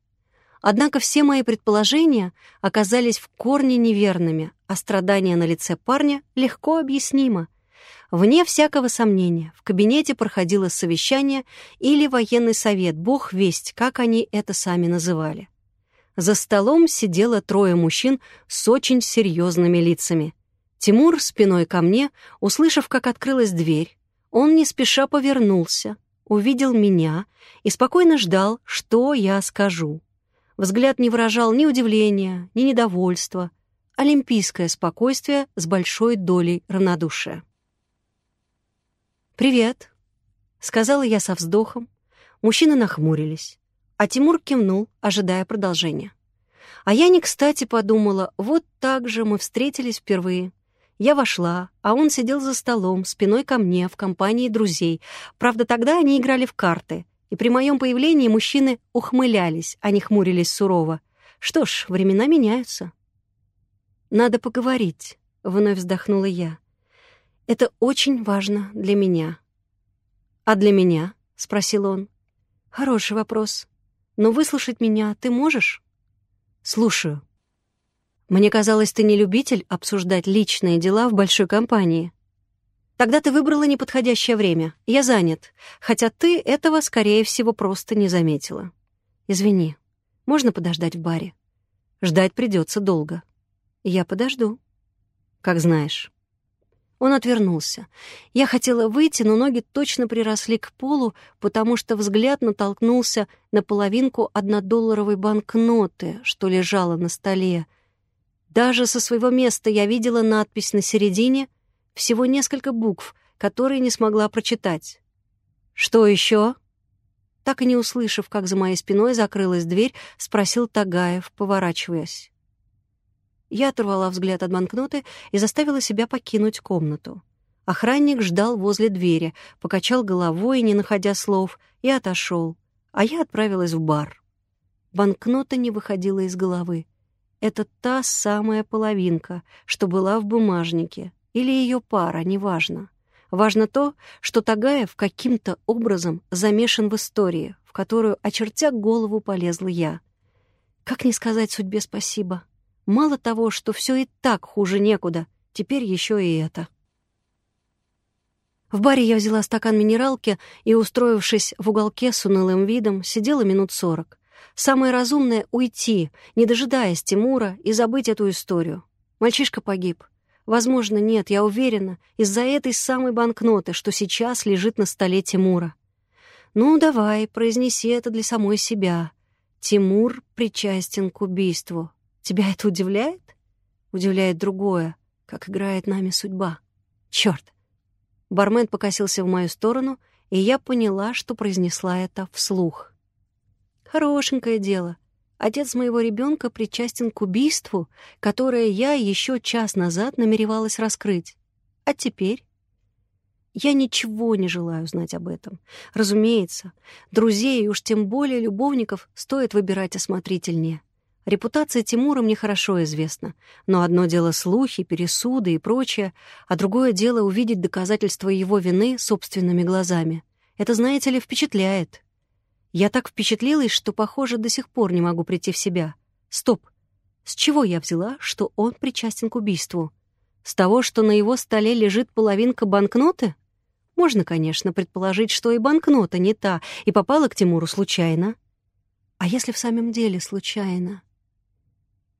Однако все мои предположения оказались в корне неверными, а страдания на лице парня легко объяснимо. Вне всякого сомнения, в кабинете проходило совещание или военный совет, бог весть, как они это сами называли. За столом сидело трое мужчин с очень серьезными лицами. Тимур спиной ко мне, услышав, как открылась дверь, он не спеша повернулся, увидел меня и спокойно ждал, что я скажу. Взгляд не выражал ни удивления, ни недовольства, олимпийское спокойствие с большой долей равнодушия. «Привет», — сказала я со вздохом. Мужчины нахмурились а Тимур кивнул, ожидая продолжения. А я не кстати подумала, вот так же мы встретились впервые. Я вошла, а он сидел за столом, спиной ко мне, в компании друзей. Правда, тогда они играли в карты, и при моем появлении мужчины ухмылялись, а не хмурились сурово. Что ж, времена меняются. «Надо поговорить», — вновь вздохнула я. «Это очень важно для меня». «А для меня?» — спросил он. «Хороший вопрос. Но выслушать меня ты можешь?» «Слушаю». «Мне казалось, ты не любитель обсуждать личные дела в большой компании». «Тогда ты выбрала неподходящее время. Я занят. Хотя ты этого, скорее всего, просто не заметила. Извини. Можно подождать в баре? Ждать придется долго». «Я подожду». «Как знаешь». Он отвернулся. Я хотела выйти, но ноги точно приросли к полу, потому что взгляд натолкнулся на половинку однодолларовой банкноты, что лежала на столе. Даже со своего места я видела надпись на середине, всего несколько букв, которые не смогла прочитать. «Что еще?» Так и не услышав, как за моей спиной закрылась дверь, спросил Тагаев, поворачиваясь. Я оторвала взгляд от банкноты и заставила себя покинуть комнату. Охранник ждал возле двери, покачал головой, не находя слов, и отошел, а я отправилась в бар. Банкнота не выходила из головы. Это та самая половинка, что была в бумажнике, или ее пара, неважно. Важно то, что Тагаев каким-то образом замешан в истории, в которую, очертя голову, полезла я. Как не сказать судьбе спасибо? Мало того, что все и так хуже некуда, теперь еще и это. В баре я взяла стакан минералки и, устроившись в уголке с унылым видом, сидела минут сорок. Самое разумное — уйти, не дожидаясь Тимура, и забыть эту историю. Мальчишка погиб. Возможно, нет, я уверена, из-за этой самой банкноты, что сейчас лежит на столе Тимура. «Ну, давай, произнеси это для самой себя. Тимур причастен к убийству. Тебя это удивляет? Удивляет другое, как играет нами судьба. Черт! Бармен покосился в мою сторону, и я поняла, что произнесла это вслух. Хорошенькое дело. Отец моего ребенка причастен к убийству, которое я еще час назад намеревалась раскрыть. А теперь? Я ничего не желаю знать об этом. Разумеется, друзей уж тем более любовников стоит выбирать осмотрительнее. Репутация Тимура мне хорошо известна, но одно дело слухи, пересуды и прочее, а другое дело увидеть доказательства его вины собственными глазами. Это, знаете ли, впечатляет. Я так впечатлилась, что, похоже, до сих пор не могу прийти в себя. Стоп. С чего я взяла, что он причастен к убийству? С того, что на его столе лежит половинка банкноты? Можно, конечно, предположить, что и банкнота не та, и попала к Тимуру случайно. А если в самом деле случайно?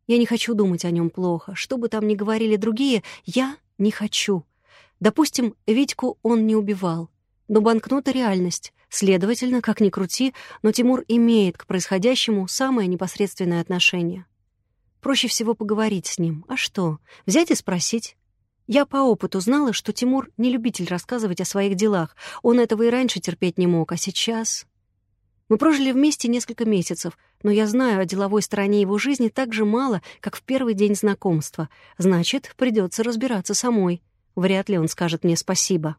Я не хочу думать о нем плохо. Что бы там ни говорили другие, я не хочу. Допустим, Витьку он не убивал. Но банкнота — реальность. Следовательно, как ни крути, но Тимур имеет к происходящему самое непосредственное отношение. Проще всего поговорить с ним. А что? Взять и спросить. Я по опыту знала, что Тимур не любитель рассказывать о своих делах. Он этого и раньше терпеть не мог, а сейчас... Мы прожили вместе несколько месяцев, но я знаю о деловой стороне его жизни так же мало, как в первый день знакомства. Значит, придется разбираться самой. Вряд ли он скажет мне спасибо.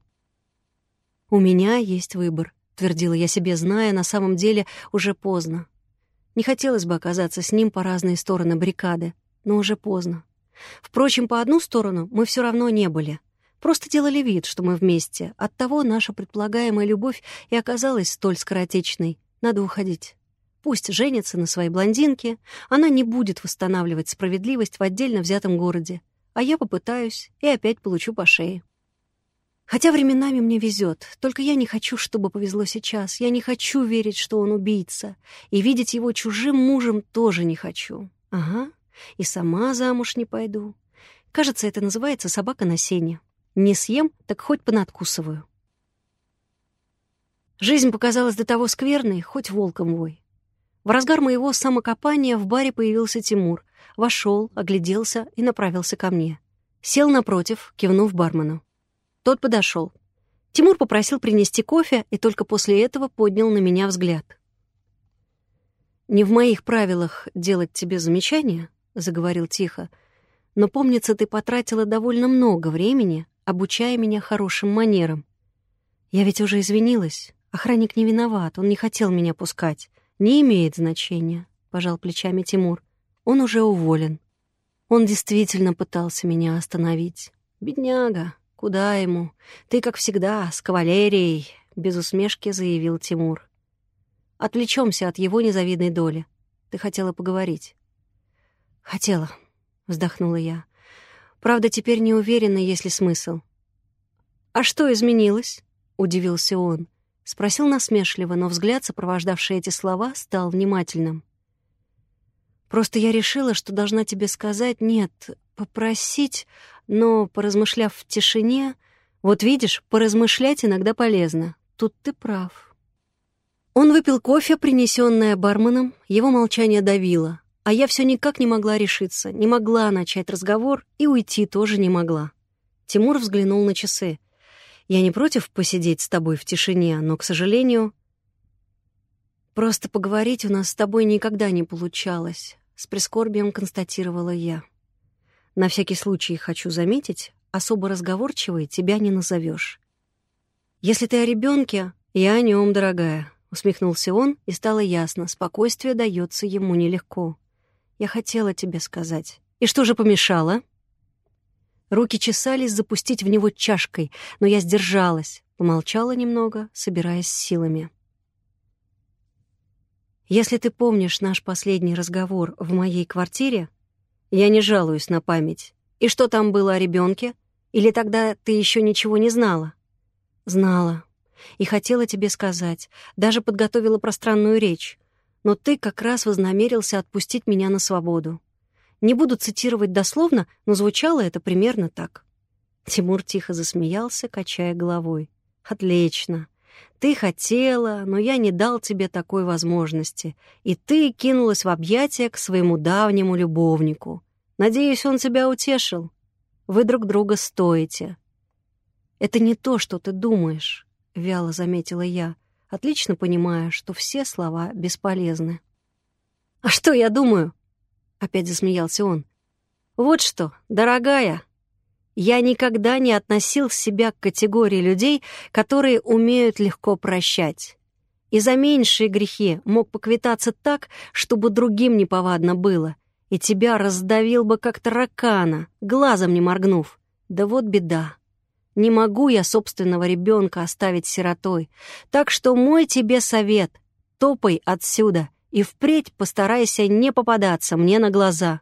«У меня есть выбор», — твердила я себе, зная, на самом деле уже поздно. Не хотелось бы оказаться с ним по разные стороны баррикады, но уже поздно. Впрочем, по одну сторону мы все равно не были. Просто делали вид, что мы вместе. Оттого наша предполагаемая любовь и оказалась столь скоротечной. Надо уходить. Пусть женится на своей блондинке, она не будет восстанавливать справедливость в отдельно взятом городе, а я попытаюсь и опять получу по шее. Хотя временами мне везет, только я не хочу, чтобы повезло сейчас. Я не хочу верить, что он убийца, и видеть его чужим мужем тоже не хочу. Ага, и сама замуж не пойду. Кажется, это называется собака на сене. Не съем, так хоть понадкусываю. Жизнь показалась до того скверной, хоть волком вой. В разгар моего самокопания в баре появился Тимур. Вошел, огляделся и направился ко мне. Сел напротив, кивнув бармену. Тот подошел. Тимур попросил принести кофе и только после этого поднял на меня взгляд. «Не в моих правилах делать тебе замечания», — заговорил тихо, «но, помнится, ты потратила довольно много времени, обучая меня хорошим манерам. Я ведь уже извинилась. Охранник не виноват, он не хотел меня пускать. «Не имеет значения», — пожал плечами Тимур. «Он уже уволен. Он действительно пытался меня остановить. Бедняга, куда ему? Ты, как всегда, с кавалерией», — без усмешки заявил Тимур. «Отвлечемся от его незавидной доли. Ты хотела поговорить». «Хотела», — вздохнула я. «Правда, теперь не уверена, есть ли смысл». «А что изменилось?» — удивился он. Спросил насмешливо, но взгляд, сопровождавший эти слова, стал внимательным. «Просто я решила, что должна тебе сказать «нет», попросить, но, поразмышляв в тишине... Вот видишь, поразмышлять иногда полезно. Тут ты прав». Он выпил кофе, принесенное барменом, его молчание давило, а я все никак не могла решиться, не могла начать разговор и уйти тоже не могла. Тимур взглянул на часы. Я не против посидеть с тобой в тишине, но, к сожалению... Просто поговорить у нас с тобой никогда не получалось, — с прискорбием констатировала я. На всякий случай хочу заметить, особо разговорчивой тебя не назовешь. Если ты о ребенке, я о нем, дорогая, — усмехнулся он, и стало ясно, спокойствие дается ему нелегко. Я хотела тебе сказать. И что же помешало? — Руки чесались запустить в него чашкой, но я сдержалась, помолчала немного, собираясь силами. «Если ты помнишь наш последний разговор в моей квартире, я не жалуюсь на память. И что там было о ребенке? Или тогда ты еще ничего не знала?» «Знала. И хотела тебе сказать. Даже подготовила пространную речь. Но ты как раз вознамерился отпустить меня на свободу. Не буду цитировать дословно, но звучало это примерно так. Тимур тихо засмеялся, качая головой. «Отлично. Ты хотела, но я не дал тебе такой возможности, и ты кинулась в объятия к своему давнему любовнику. Надеюсь, он тебя утешил. Вы друг друга стоите». «Это не то, что ты думаешь», — вяло заметила я, отлично понимая, что все слова бесполезны. «А что я думаю?» — опять засмеялся он. «Вот что, дорогая, я никогда не относил себя к категории людей, которые умеют легко прощать. И за меньшие грехи мог поквитаться так, чтобы другим неповадно было, и тебя раздавил бы как таракана, глазом не моргнув. Да вот беда. Не могу я собственного ребенка оставить сиротой, так что мой тебе совет — топай отсюда и впредь постарайся не попадаться мне на глаза».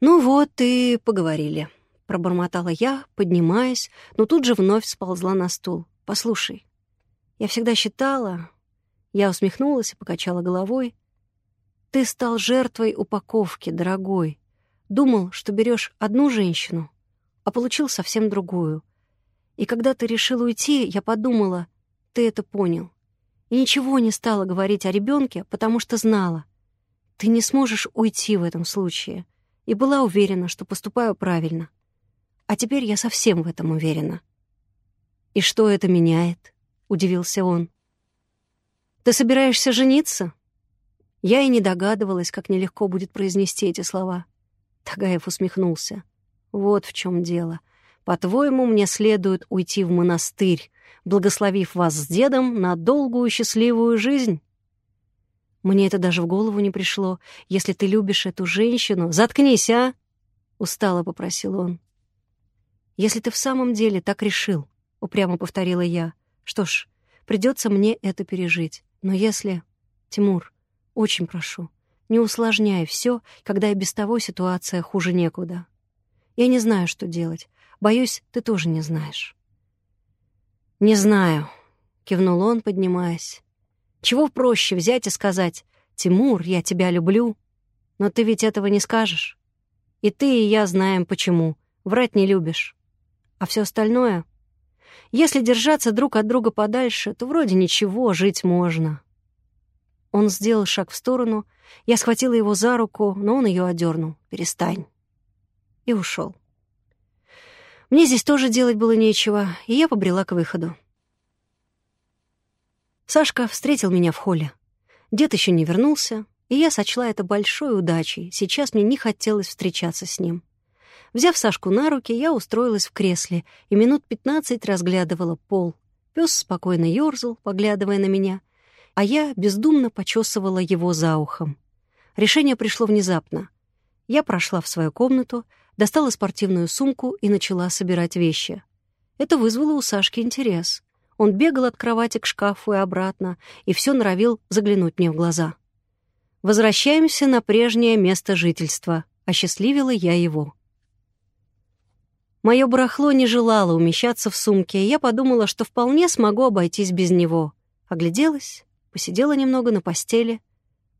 «Ну вот и поговорили», — пробормотала я, поднимаясь, но тут же вновь сползла на стул. «Послушай, я всегда считала...» Я усмехнулась и покачала головой. «Ты стал жертвой упаковки, дорогой. Думал, что берешь одну женщину, а получил совсем другую. И когда ты решил уйти, я подумала, ты это понял и ничего не стала говорить о ребенке, потому что знала. Ты не сможешь уйти в этом случае, и была уверена, что поступаю правильно. А теперь я совсем в этом уверена. «И что это меняет?» — удивился он. «Ты собираешься жениться?» Я и не догадывалась, как нелегко будет произнести эти слова. Тагаев усмехнулся. «Вот в чем дело. По-твоему, мне следует уйти в монастырь, благословив вас с дедом на долгую счастливую жизнь. Мне это даже в голову не пришло. Если ты любишь эту женщину, заткнись, а? Устало попросил он. Если ты в самом деле так решил, упрямо повторила я. Что ж, придется мне это пережить. Но если... Тимур, очень прошу, не усложняй все, когда и без того ситуация хуже некуда. Я не знаю, что делать. Боюсь, ты тоже не знаешь. «Не знаю», — кивнул он, поднимаясь. «Чего проще взять и сказать, «Тимур, я тебя люблю», но ты ведь этого не скажешь. И ты, и я знаем, почему. Врать не любишь. А все остальное... Если держаться друг от друга подальше, то вроде ничего, жить можно». Он сделал шаг в сторону. Я схватила его за руку, но он ее одернул. «Перестань». И ушел. Мне здесь тоже делать было нечего, и я побрела к выходу. Сашка встретил меня в холле. Дед еще не вернулся, и я сочла это большой удачей. Сейчас мне не хотелось встречаться с ним. Взяв Сашку на руки, я устроилась в кресле и минут пятнадцать разглядывала пол. Пес спокойно ёрзал, поглядывая на меня, а я бездумно почесывала его за ухом. Решение пришло внезапно. Я прошла в свою комнату, достала спортивную сумку и начала собирать вещи. Это вызвало у Сашки интерес. Он бегал от кровати к шкафу и обратно, и все норовил заглянуть мне в глаза. «Возвращаемся на прежнее место жительства», — Осчастливила я его. Мое барахло не желало умещаться в сумке, и я подумала, что вполне смогу обойтись без него. Огляделась, посидела немного на постели,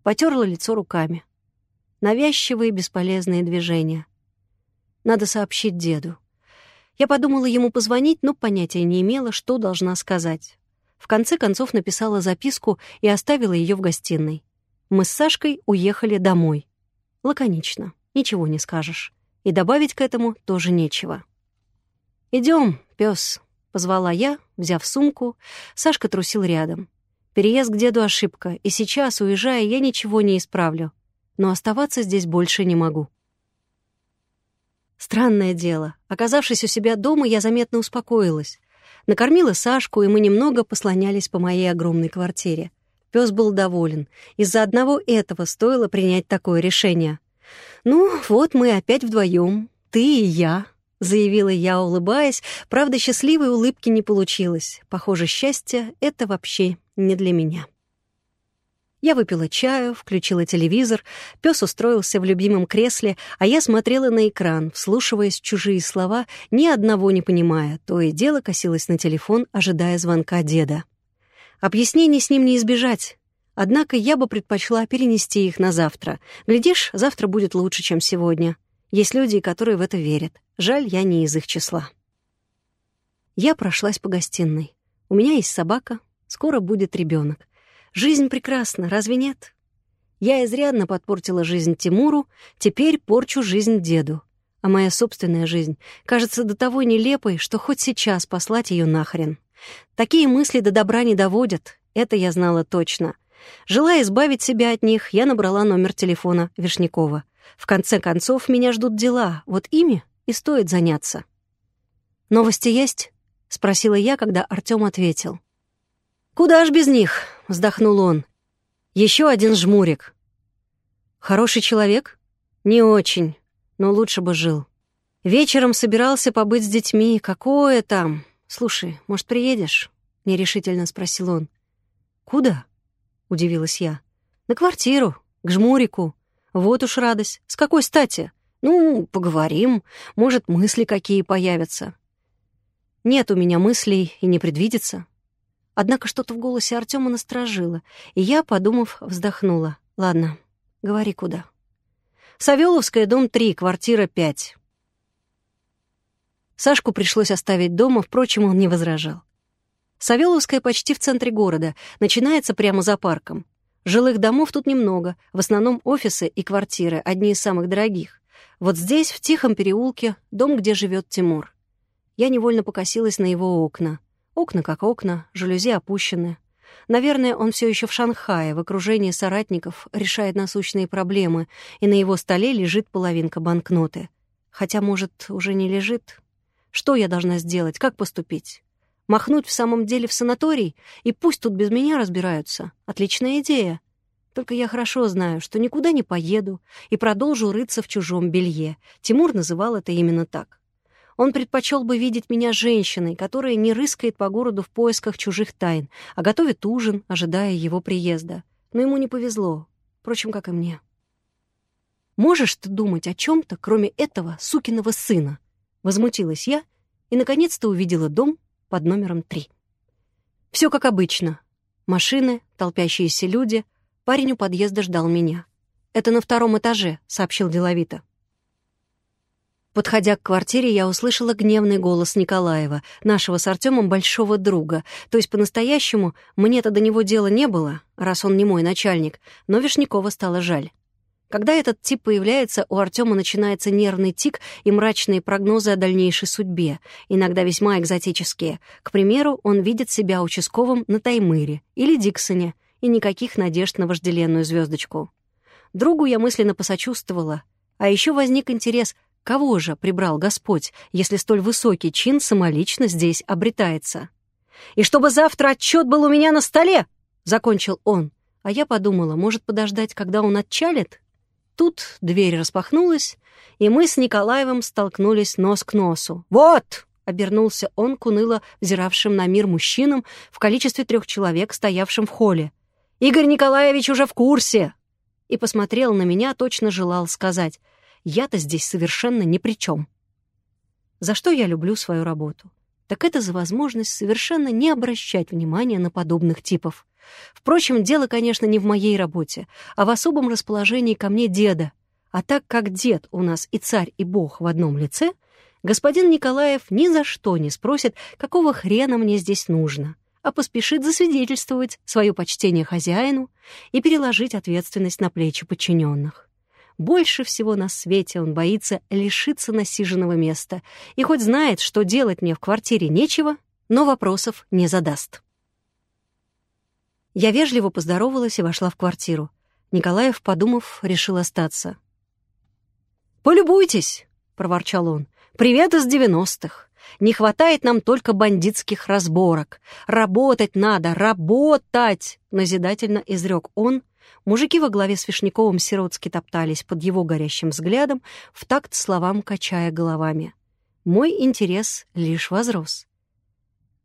потерла лицо руками. Навязчивые бесполезные движения. Надо сообщить деду. Я подумала ему позвонить, но понятия не имела, что должна сказать. В конце концов написала записку и оставила ее в гостиной. Мы с Сашкой уехали домой. Лаконично, ничего не скажешь. И добавить к этому тоже нечего. Идем, пес, позвала я, взяв сумку. Сашка трусил рядом. Переезд к деду — ошибка, и сейчас, уезжая, я ничего не исправлю. Но оставаться здесь больше не могу. Странное дело. Оказавшись у себя дома, я заметно успокоилась. Накормила Сашку, и мы немного послонялись по моей огромной квартире. Пес был доволен. Из-за одного этого стоило принять такое решение. «Ну, вот мы опять вдвоем, ты и я», — заявила я, улыбаясь. Правда, счастливой улыбки не получилось. Похоже, счастье — это вообще не для меня. Я выпила чаю, включила телевизор, пес устроился в любимом кресле, а я смотрела на экран, вслушиваясь в чужие слова, ни одного не понимая, то и дело косилась на телефон, ожидая звонка деда. Объяснений с ним не избежать, однако я бы предпочла перенести их на завтра. Глядишь, завтра будет лучше, чем сегодня. Есть люди, которые в это верят. Жаль, я не из их числа. Я прошлась по гостиной. У меня есть собака, скоро будет ребенок. Жизнь прекрасна, разве нет? Я изрядно подпортила жизнь Тимуру, теперь порчу жизнь деду. А моя собственная жизнь кажется до того нелепой, что хоть сейчас послать ее нахрен. Такие мысли до добра не доводят, это я знала точно. Желая избавить себя от них, я набрала номер телефона Вишнякова. В конце концов, меня ждут дела, вот ими и стоит заняться. «Новости есть?» — спросила я, когда Артём ответил. «Куда ж без них?» — вздохнул он. Еще один жмурик. Хороший человек? Не очень, но лучше бы жил. Вечером собирался побыть с детьми. Какое там? Слушай, может, приедешь? Нерешительно спросил он. Куда? Удивилась я. На квартиру, к жмурику. Вот уж радость. С какой стати? Ну, поговорим. Может, мысли какие появятся. Нет у меня мыслей и не предвидится. Однако что-то в голосе Артема насторожило, и я, подумав, вздохнула. «Ладно, говори куда». «Савеловская, дом 3, квартира 5». Сашку пришлось оставить дома, впрочем, он не возражал. Савеловская почти в центре города, начинается прямо за парком. Жилых домов тут немного, в основном офисы и квартиры, одни из самых дорогих. Вот здесь, в тихом переулке, дом, где живет Тимур. Я невольно покосилась на его окна. Окна как окна, жалюзи опущены. Наверное, он все еще в Шанхае, в окружении соратников, решает насущные проблемы, и на его столе лежит половинка банкноты. Хотя, может, уже не лежит. Что я должна сделать? Как поступить? Махнуть в самом деле в санаторий? И пусть тут без меня разбираются. Отличная идея. Только я хорошо знаю, что никуда не поеду и продолжу рыться в чужом белье. Тимур называл это именно так. Он предпочел бы видеть меня женщиной, которая не рыскает по городу в поисках чужих тайн, а готовит ужин, ожидая его приезда. Но ему не повезло, впрочем, как и мне. «Можешь ты думать о чем то кроме этого сукиного сына?» Возмутилась я и, наконец-то, увидела дом под номером три. Все как обычно. Машины, толпящиеся люди. Парень у подъезда ждал меня. «Это на втором этаже», — сообщил деловито. Подходя к квартире, я услышала гневный голос Николаева, нашего с Артемом большого друга. То есть, по-настоящему, мне-то до него дела не было, раз он не мой начальник, но Вишнякова стало жаль. Когда этот тип появляется, у Артема начинается нервный тик и мрачные прогнозы о дальнейшей судьбе, иногда весьма экзотические. К примеру, он видит себя участковым на Таймыре или Диксоне, и никаких надежд на вожделенную звездочку. Другу я мысленно посочувствовала. А еще возник интерес, Кого же прибрал Господь, если столь высокий чин самолично здесь обретается? «И чтобы завтра отчет был у меня на столе!» — закончил он. А я подумала, может подождать, когда он отчалит? Тут дверь распахнулась, и мы с Николаевым столкнулись нос к носу. «Вот!» — обернулся он к уныло взиравшим на мир мужчинам в количестве трех человек, стоявшим в холле. «Игорь Николаевич уже в курсе!» И посмотрел на меня, точно желал сказать — Я-то здесь совершенно ни при чем. За что я люблю свою работу? Так это за возможность совершенно не обращать внимания на подобных типов. Впрочем, дело, конечно, не в моей работе, а в особом расположении ко мне деда. А так как дед у нас и царь, и бог в одном лице, господин Николаев ни за что не спросит, какого хрена мне здесь нужно, а поспешит засвидетельствовать свое почтение хозяину и переложить ответственность на плечи подчиненных. Больше всего на свете он боится лишиться насиженного места и хоть знает, что делать мне в квартире нечего, но вопросов не задаст. Я вежливо поздоровалась и вошла в квартиру. Николаев, подумав, решил остаться. «Полюбуйтесь!» — проворчал он. «Привет из девяностых! Не хватает нам только бандитских разборок. Работать надо, работать!» — назидательно изрек он — Мужики во главе с Вишняковым сиротски топтались под его горящим взглядом, в такт словам качая головами. Мой интерес лишь возрос.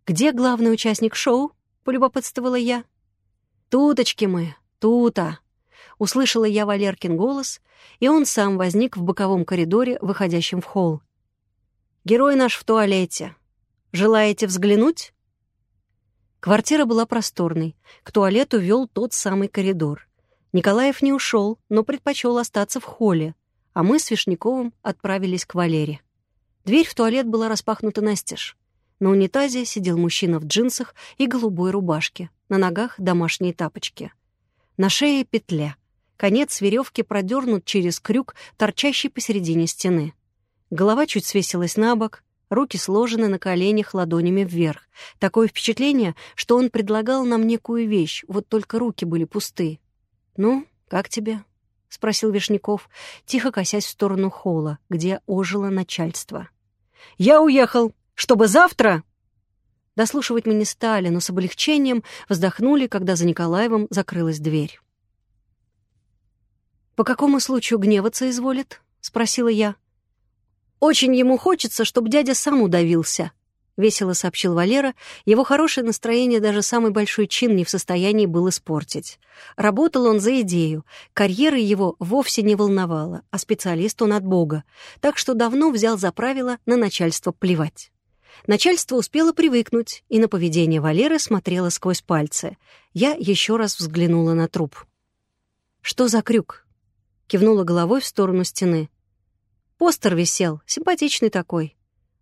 «Где главный участник шоу?» — полюбопытствовала я. «Туточки мы, тута!» Услышала я Валеркин голос, и он сам возник в боковом коридоре, выходящем в холл. «Герой наш в туалете. Желаете взглянуть?» Квартира была просторной. К туалету вел тот самый коридор. Николаев не ушел, но предпочел остаться в холле, а мы с Вишняковым отправились к Валере. Дверь в туалет была распахнута настежь. На унитазе сидел мужчина в джинсах и голубой рубашке, на ногах домашние тапочки. На шее петля. Конец веревки продернут через крюк, торчащий посередине стены. Голова чуть свесилась на бок, руки сложены на коленях ладонями вверх. Такое впечатление, что он предлагал нам некую вещь, вот только руки были пустые. «Ну, как тебе?» — спросил Вишняков, тихо косясь в сторону холла, где ожило начальство. «Я уехал, чтобы завтра...» Дослушивать мы не стали, но с облегчением вздохнули, когда за Николаевым закрылась дверь. «По какому случаю гневаться изволит?» — спросила я. «Очень ему хочется, чтобы дядя сам удавился», — весело сообщил Валера. Его хорошее настроение даже самый большой чин не в состоянии был испортить. Работал он за идею. Карьера его вовсе не волновала, а специалист он от Бога. Так что давно взял за правило на начальство плевать. Начальство успело привыкнуть, и на поведение Валеры смотрело сквозь пальцы. Я еще раз взглянула на труп. «Что за крюк?» Кивнула головой в сторону стены. «Постер висел, симпатичный такой».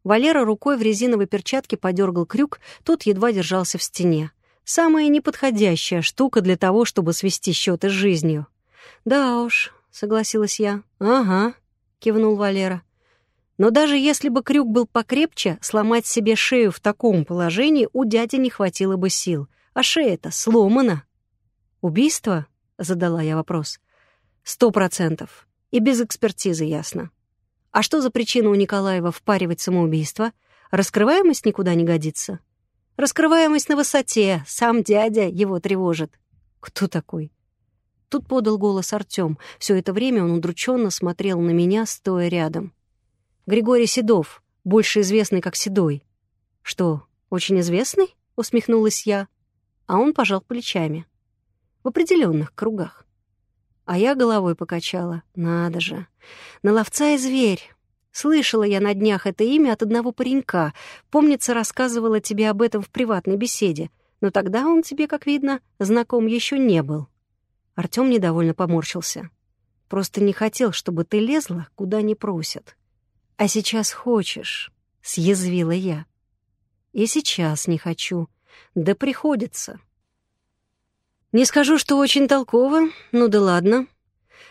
Валера рукой в резиновой перчатке подергал крюк, тот едва держался в стене. Самая неподходящая штука для того, чтобы свести счеты с жизнью. «Да уж», — согласилась я. «Ага», — кивнул Валера. Но даже если бы крюк был покрепче, сломать себе шею в таком положении у дяди не хватило бы сил. А шея-то сломана. «Убийство?» — задала я вопрос. «Сто процентов. И без экспертизы, ясно. А что за причина у Николаева впаривать самоубийство? Раскрываемость никуда не годится. Раскрываемость на высоте, сам дядя его тревожит. Кто такой? Тут подал голос Артём. Все это время он удрученно смотрел на меня, стоя рядом. Григорий Седов, больше известный как Седой. Что, очень известный? Усмехнулась я. А он пожал плечами. В определенных кругах. А я головой покачала. Надо же. На ловца и зверь. Слышала я на днях это имя от одного паренька. Помнится, рассказывала тебе об этом в приватной беседе. Но тогда он тебе, как видно, знаком еще не был. Артём недовольно поморщился. Просто не хотел, чтобы ты лезла, куда не просят. А сейчас хочешь, — съязвила я. И сейчас не хочу. Да приходится. Не скажу, что очень толково, ну да ладно.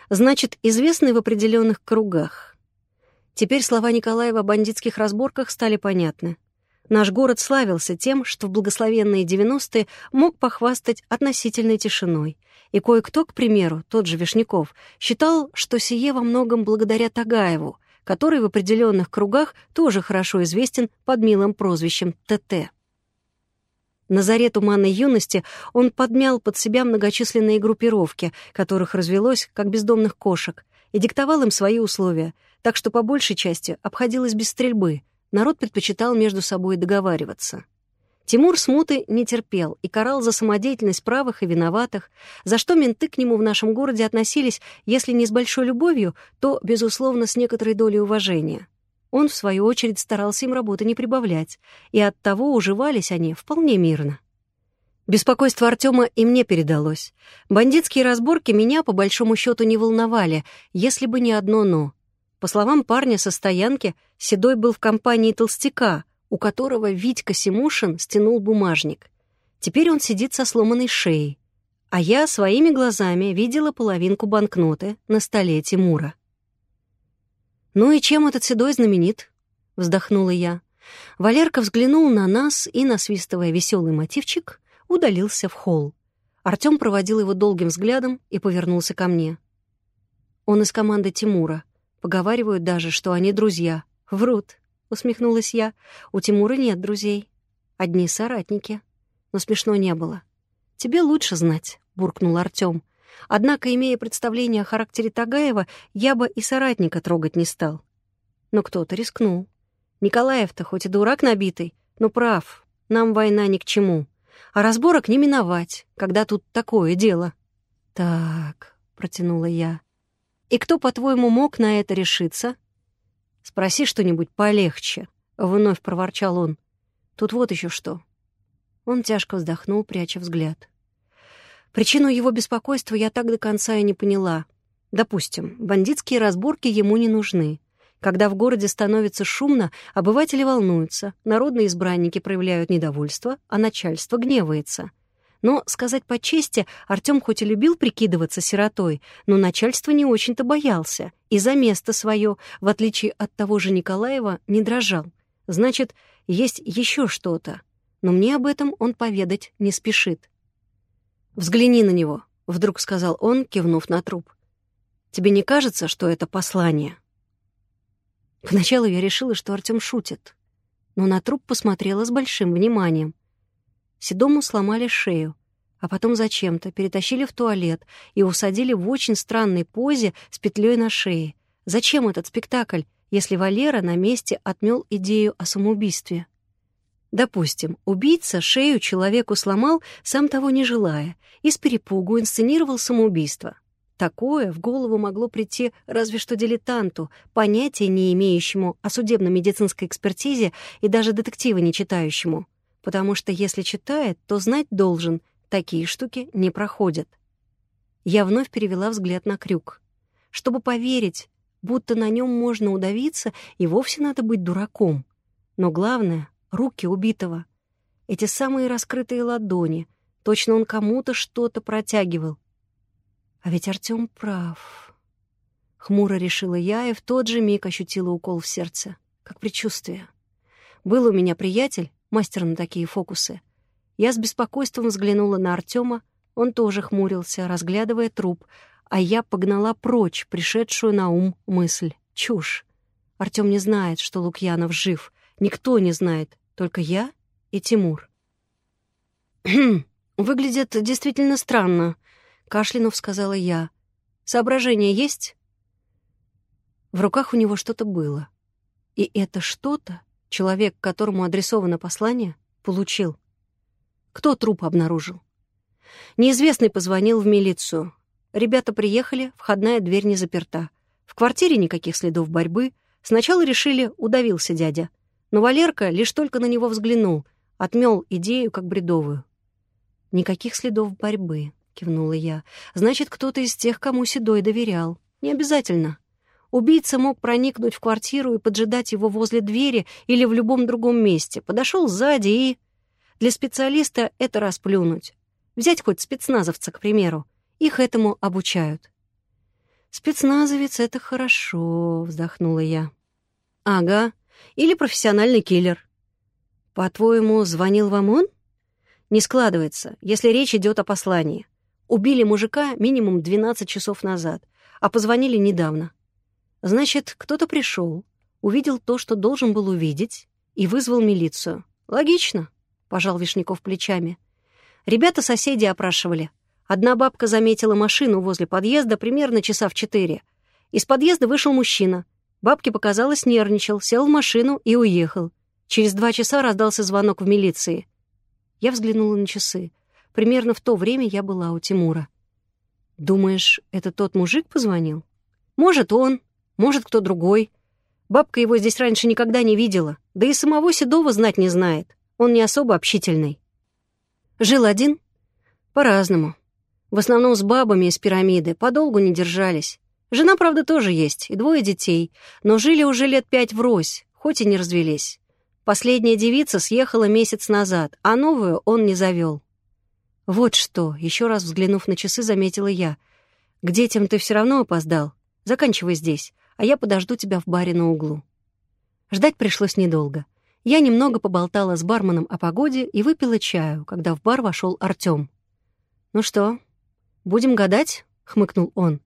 Значит, известный в определенных кругах. Теперь слова Николаева о бандитских разборках стали понятны. Наш город славился тем, что в благословенные 90-е мог похвастать относительной тишиной. И кое-кто, к примеру, тот же Вишняков, считал, что сие во многом благодаря Тагаеву, который в определенных кругах тоже хорошо известен под милым прозвищем ТТ. На заре туманной юности он подмял под себя многочисленные группировки, которых развелось, как бездомных кошек, и диктовал им свои условия, так что по большей части обходилось без стрельбы, народ предпочитал между собой договариваться. Тимур смуты не терпел и карал за самодеятельность правых и виноватых, за что менты к нему в нашем городе относились, если не с большой любовью, то, безусловно, с некоторой долей уважения. Он, в свою очередь, старался им работы не прибавлять, и оттого уживались они вполне мирно. Беспокойство Артема и мне передалось. Бандитские разборки меня, по большому счету, не волновали, если бы не одно «но». По словам парня со стоянки, Седой был в компании толстяка, у которого Витька Симушин стянул бумажник. Теперь он сидит со сломанной шеей. А я своими глазами видела половинку банкноты на столе Тимура. «Ну и чем этот седой знаменит?» — вздохнула я. Валерка взглянул на нас и, насвистывая веселый мотивчик, удалился в холл. Артём проводил его долгим взглядом и повернулся ко мне. Он из команды Тимура. Поговаривают даже, что они друзья. Врут. — усмехнулась я. «У Тимура нет друзей. Одни соратники». Но смешно не было. «Тебе лучше знать», — буркнул Артём. Однако, имея представление о характере Тагаева, я бы и соратника трогать не стал. Но кто-то рискнул. Николаев-то хоть и дурак набитый, но прав. Нам война ни к чему. А разборок не миновать, когда тут такое дело. «Так», — протянула я. «И кто, по-твоему, мог на это решиться?» «Спроси что-нибудь полегче», — вновь проворчал он. «Тут вот еще что». Он тяжко вздохнул, пряча взгляд. Причину его беспокойства я так до конца и не поняла. Допустим, бандитские разборки ему не нужны. Когда в городе становится шумно, обыватели волнуются, народные избранники проявляют недовольство, а начальство гневается. Но, сказать по чести, Артём хоть и любил прикидываться сиротой, но начальство не очень-то боялся и за место свое, в отличие от того же Николаева, не дрожал. Значит, есть еще что-то. Но мне об этом он поведать не спешит. «Взгляни на него», — вдруг сказал он, кивнув на труп. «Тебе не кажется, что это послание?» Поначалу я решила, что Артём шутит, но на труп посмотрела с большим вниманием. Седому сломали шею, а потом зачем-то перетащили в туалет и усадили в очень странной позе с петлей на шее. Зачем этот спектакль, если Валера на месте отмел идею о самоубийстве? Допустим, убийца шею человеку сломал, сам того не желая, и с перепугу инсценировал самоубийство. Такое в голову могло прийти разве что дилетанту, понятия не имеющему о судебно-медицинской экспертизе и даже детектива не читающему потому что если читает, то знать должен, такие штуки не проходят. Я вновь перевела взгляд на крюк. Чтобы поверить, будто на нем можно удавиться, и вовсе надо быть дураком. Но главное — руки убитого. Эти самые раскрытые ладони. Точно он кому-то что-то протягивал. А ведь Артём прав. Хмуро решила я и в тот же миг ощутила укол в сердце, как предчувствие. Был у меня приятель, мастер на такие фокусы. Я с беспокойством взглянула на Артема, он тоже хмурился, разглядывая труп, а я погнала прочь пришедшую на ум мысль. Чушь. Артем не знает, что Лукьянов жив. Никто не знает, только я и Тимур. «Выглядит действительно странно», — кашлянув сказала я. «Соображения есть?» В руках у него что-то было. И это что-то Человек, которому адресовано послание, получил. Кто труп обнаружил? Неизвестный позвонил в милицию. Ребята приехали, входная дверь не заперта. В квартире никаких следов борьбы. Сначала решили, удавился дядя. Но Валерка лишь только на него взглянул, отмел идею как бредовую. «Никаких следов борьбы», — кивнула я. «Значит, кто-то из тех, кому Седой доверял. Не обязательно. Убийца мог проникнуть в квартиру и поджидать его возле двери или в любом другом месте. Подошел сзади и... Для специалиста это расплюнуть. Взять хоть спецназовца, к примеру. Их этому обучают. «Спецназовец — это хорошо», — вздохнула я. «Ага. Или профессиональный киллер». «По-твоему, звонил вам он?» «Не складывается, если речь идет о послании. Убили мужика минимум 12 часов назад, а позвонили недавно. Значит, кто-то пришел, увидел то, что должен был увидеть, и вызвал милицию. Логично, пожал Вишняков плечами. Ребята соседи опрашивали. Одна бабка заметила машину возле подъезда примерно часа в четыре. Из подъезда вышел мужчина. Бабке показалось, нервничал, сел в машину и уехал. Через два часа раздался звонок в милиции. Я взглянула на часы. Примерно в то время я была у Тимура. «Думаешь, это тот мужик позвонил?» «Может, он, может, кто другой. Бабка его здесь раньше никогда не видела, да и самого Седова знать не знает. Он не особо общительный». «Жил один?» «По-разному. В основном с бабами из пирамиды, подолгу не держались. Жена, правда, тоже есть, и двое детей, но жили уже лет пять врозь, хоть и не развелись. Последняя девица съехала месяц назад, а новую он не завел. «Вот что», — еще раз взглянув на часы, заметила я. «К детям ты все равно опоздал. Заканчивай здесь, а я подожду тебя в баре на углу». Ждать пришлось недолго. Я немного поболтала с барменом о погоде и выпила чаю, когда в бар вошел Артём. «Ну что, будем гадать?» — хмыкнул он.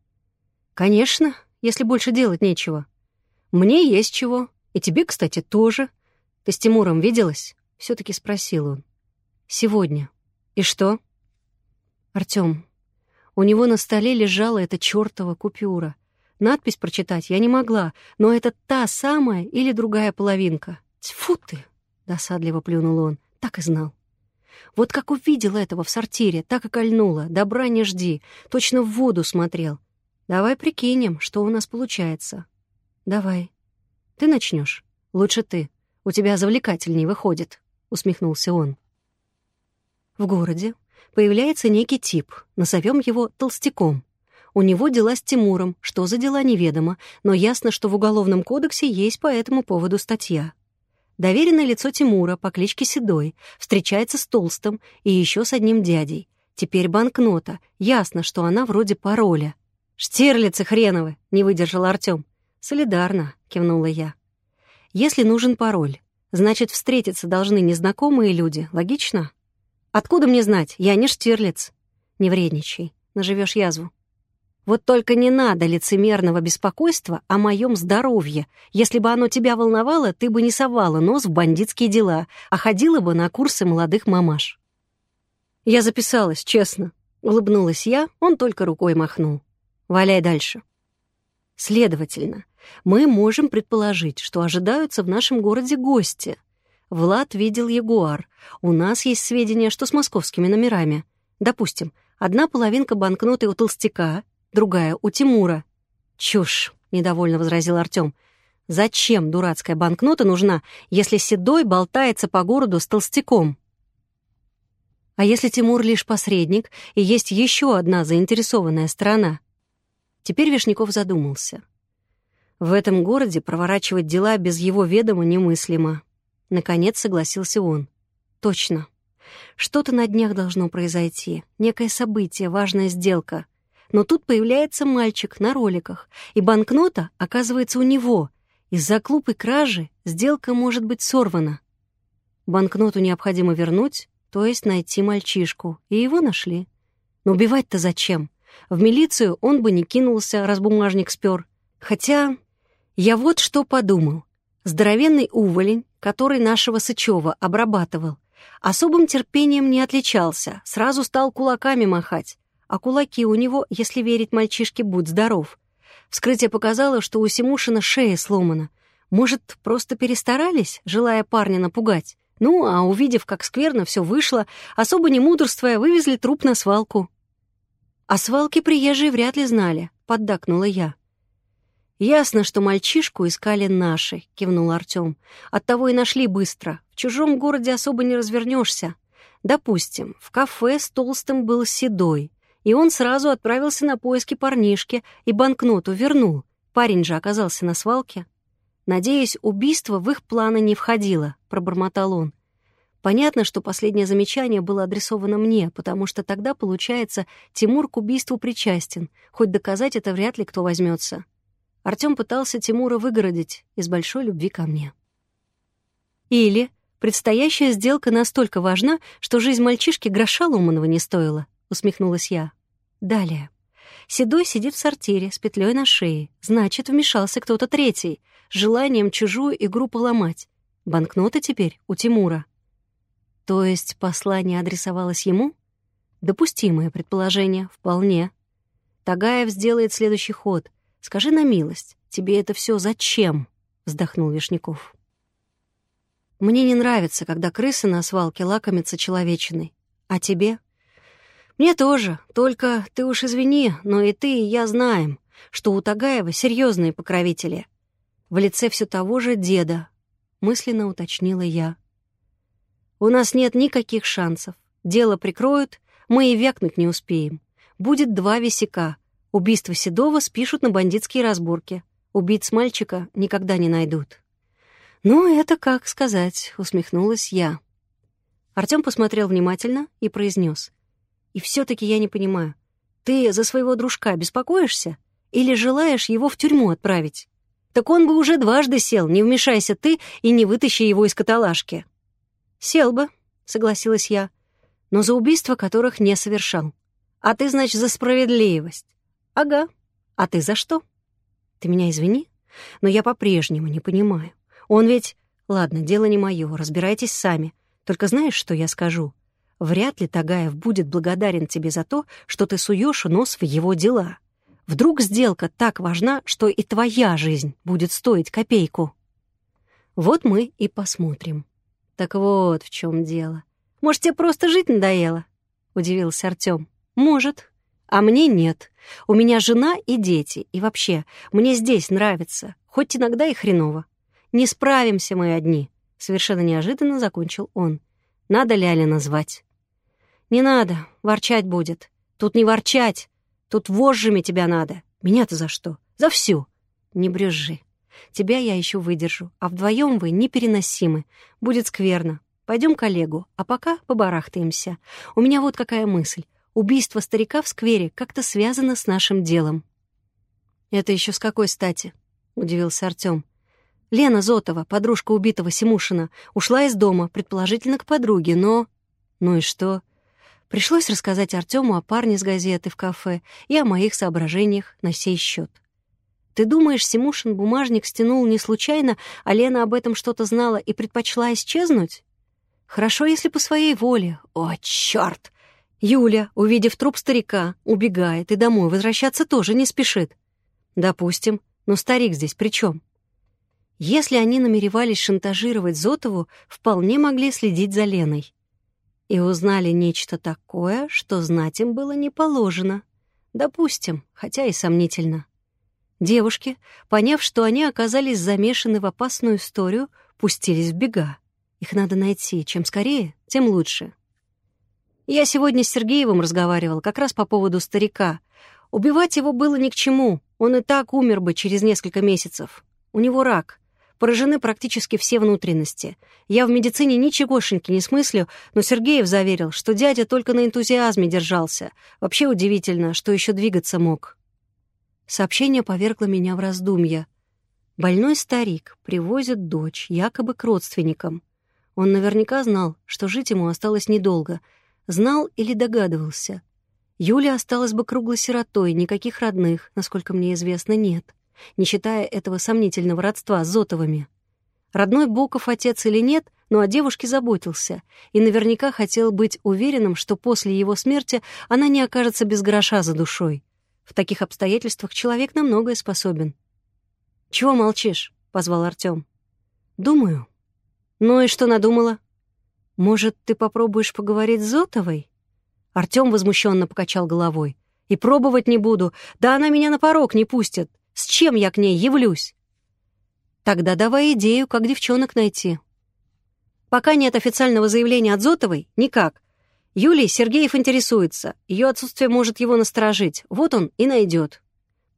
«Конечно, если больше делать нечего. Мне есть чего, и тебе, кстати, тоже. Ты с Тимуром виделась?» — все таки спросил он. «Сегодня. И что?» «Артём, у него на столе лежала эта чёртова купюра. Надпись прочитать я не могла, но это та самая или другая половинка. Тьфу ты!» — досадливо плюнул он. Так и знал. Вот как увидел этого в сортире, так и кольнуло. Добра не жди. Точно в воду смотрел. Давай прикинем, что у нас получается. Давай. Ты начнешь. Лучше ты. У тебя завлекательней выходит, усмехнулся он. В городе появляется некий тип, назовем его толстяком. У него дела с Тимуром, что за дела неведомо, но ясно, что в Уголовном кодексе есть по этому поводу статья. Доверенное лицо Тимура по кличке Седой встречается с Толстым и еще с одним дядей. Теперь банкнота. Ясно, что она вроде пароля. «Штирлицы хреновы!» — не выдержал Артём. «Солидарно», — кивнула я. «Если нужен пароль, значит, встретиться должны незнакомые люди. Логично?» «Откуда мне знать? Я не Штирлиц». «Не вредничай, наживешь язву». «Вот только не надо лицемерного беспокойства о моем здоровье. Если бы оно тебя волновало, ты бы не совала нос в бандитские дела, а ходила бы на курсы молодых мамаш». «Я записалась, честно», — улыбнулась я, он только рукой махнул. Валяй дальше. Следовательно, мы можем предположить, что ожидаются в нашем городе гости. Влад видел ягуар. У нас есть сведения, что с московскими номерами. Допустим, одна половинка банкноты у толстяка, другая у Тимура. Чушь, недовольно возразил Артём. Зачем дурацкая банкнота нужна, если Седой болтается по городу с толстяком? А если Тимур лишь посредник, и есть еще одна заинтересованная сторона? Теперь Вишняков задумался. В этом городе проворачивать дела без его ведома немыслимо. Наконец согласился он. Точно. Что-то на днях должно произойти. Некое событие, важная сделка. Но тут появляется мальчик на роликах, и банкнота оказывается у него. Из-за глупой кражи сделка может быть сорвана. Банкноту необходимо вернуть, то есть найти мальчишку, и его нашли. Но убивать-то зачем? В милицию он бы не кинулся, раз бумажник спер. Хотя я вот что подумал. Здоровенный уволень, который нашего Сычева обрабатывал, особым терпением не отличался, сразу стал кулаками махать. А кулаки у него, если верить мальчишке, будь здоров. Вскрытие показало, что у Симушина шея сломана. Может, просто перестарались, желая парня напугать? Ну, а увидев, как скверно все вышло, особо не мудрствуя, вывезли труп на свалку. «О свалке приезжие вряд ли знали», — поддакнула я. «Ясно, что мальчишку искали наши», — кивнул Артём. «Оттого и нашли быстро. В чужом городе особо не развернешься. Допустим, в кафе с Толстым был Седой, и он сразу отправился на поиски парнишки и банкноту вернул. Парень же оказался на свалке. Надеюсь, убийство в их планы не входило», — пробормотал он. Понятно, что последнее замечание было адресовано мне, потому что тогда, получается, Тимур к убийству причастен, хоть доказать это вряд ли кто возьмется. Артём пытался Тимура выгородить из большой любви ко мне. Или предстоящая сделка настолько важна, что жизнь мальчишки гроша ломаного не стоила, усмехнулась я. Далее. Седой сидит в сортире с петлей на шее. Значит, вмешался кто-то третий, желанием чужую игру поломать. Банкноты теперь у Тимура. То есть послание адресовалось ему? Допустимое предположение, вполне. Тагаев сделает следующий ход. Скажи на милость, тебе это все зачем? Вздохнул Вишняков. Мне не нравится, когда крысы на свалке лакомятся человечиной. А тебе? Мне тоже, только ты уж извини, но и ты, и я знаем, что у Тагаева серьезные покровители. В лице все того же деда, мысленно уточнила я. У нас нет никаких шансов. Дело прикроют, мы и вякнуть не успеем. Будет два висяка. Убийство Седова спишут на бандитские разборки. Убийц мальчика никогда не найдут. «Ну, это как сказать», — усмехнулась я. Артём посмотрел внимательно и произнес. «И все таки я не понимаю, ты за своего дружка беспокоишься или желаешь его в тюрьму отправить? Так он бы уже дважды сел, не вмешайся ты и не вытащи его из каталажки». «Сел бы», — согласилась я, «но за убийства которых не совершал. А ты, значит, за справедливость. Ага. А ты за что? Ты меня извини, но я по-прежнему не понимаю. Он ведь... Ладно, дело не мое, разбирайтесь сами. Только знаешь, что я скажу? Вряд ли Тагаев будет благодарен тебе за то, что ты суешь нос в его дела. Вдруг сделка так важна, что и твоя жизнь будет стоить копейку. Вот мы и посмотрим. Так вот в чем дело. Может, тебе просто жить надоело? Удивился Артем. Может. А мне нет. У меня жена и дети. И вообще, мне здесь нравится. Хоть иногда и хреново. Не справимся мы одни. Совершенно неожиданно закончил он. Надо Ляля назвать. Не надо, ворчать будет. Тут не ворчать. Тут вожжами тебя надо. Меня-то за что? За всю. Не брюзжи. Тебя я еще выдержу, а вдвоем вы непереносимы. Будет скверно. Пойдем к Олегу, а пока побарахтаемся. У меня вот какая мысль. Убийство старика в сквере как-то связано с нашим делом. «Это еще с какой стати?» — удивился Артем. «Лена Зотова, подружка убитого Симушина, ушла из дома, предположительно к подруге, но...» «Ну и что?» Пришлось рассказать Артему о парне с газеты в кафе и о моих соображениях на сей счет. «Ты думаешь, Симушин бумажник стянул не случайно, а Лена об этом что-то знала и предпочла исчезнуть?» «Хорошо, если по своей воле. О, черт! Юля, увидев труп старика, убегает и домой возвращаться тоже не спешит. Допустим, но старик здесь при чем? Если они намеревались шантажировать Зотову, вполне могли следить за Леной. И узнали нечто такое, что знать им было не положено. Допустим, хотя и сомнительно. Девушки, поняв, что они оказались замешаны в опасную историю, пустились в бега. Их надо найти. Чем скорее, тем лучше. Я сегодня с Сергеевым разговаривал как раз по поводу старика. Убивать его было ни к чему. Он и так умер бы через несколько месяцев. У него рак. Поражены практически все внутренности. Я в медицине ничегошеньки не смыслю, но Сергеев заверил, что дядя только на энтузиазме держался. Вообще удивительно, что еще двигаться мог. Сообщение повергло меня в раздумья. Больной старик привозит дочь, якобы к родственникам. Он наверняка знал, что жить ему осталось недолго — Знал или догадывался. Юля осталась бы круглой сиротой, никаких родных, насколько мне известно, нет, не считая этого сомнительного родства с Зотовыми. Родной Боков отец или нет, но о девушке заботился и наверняка хотел быть уверенным, что после его смерти она не окажется без гроша за душой. В таких обстоятельствах человек на многое способен. «Чего молчишь?» — позвал Артём. «Думаю». «Ну и что надумала?» «Может, ты попробуешь поговорить с Зотовой?» Артём возмущенно покачал головой. «И пробовать не буду. Да она меня на порог не пустит. С чем я к ней явлюсь?» «Тогда давай идею, как девчонок найти». «Пока нет официального заявления от Зотовой, никак. Юлий Сергеев интересуется. Ее отсутствие может его насторожить. Вот он и найдет.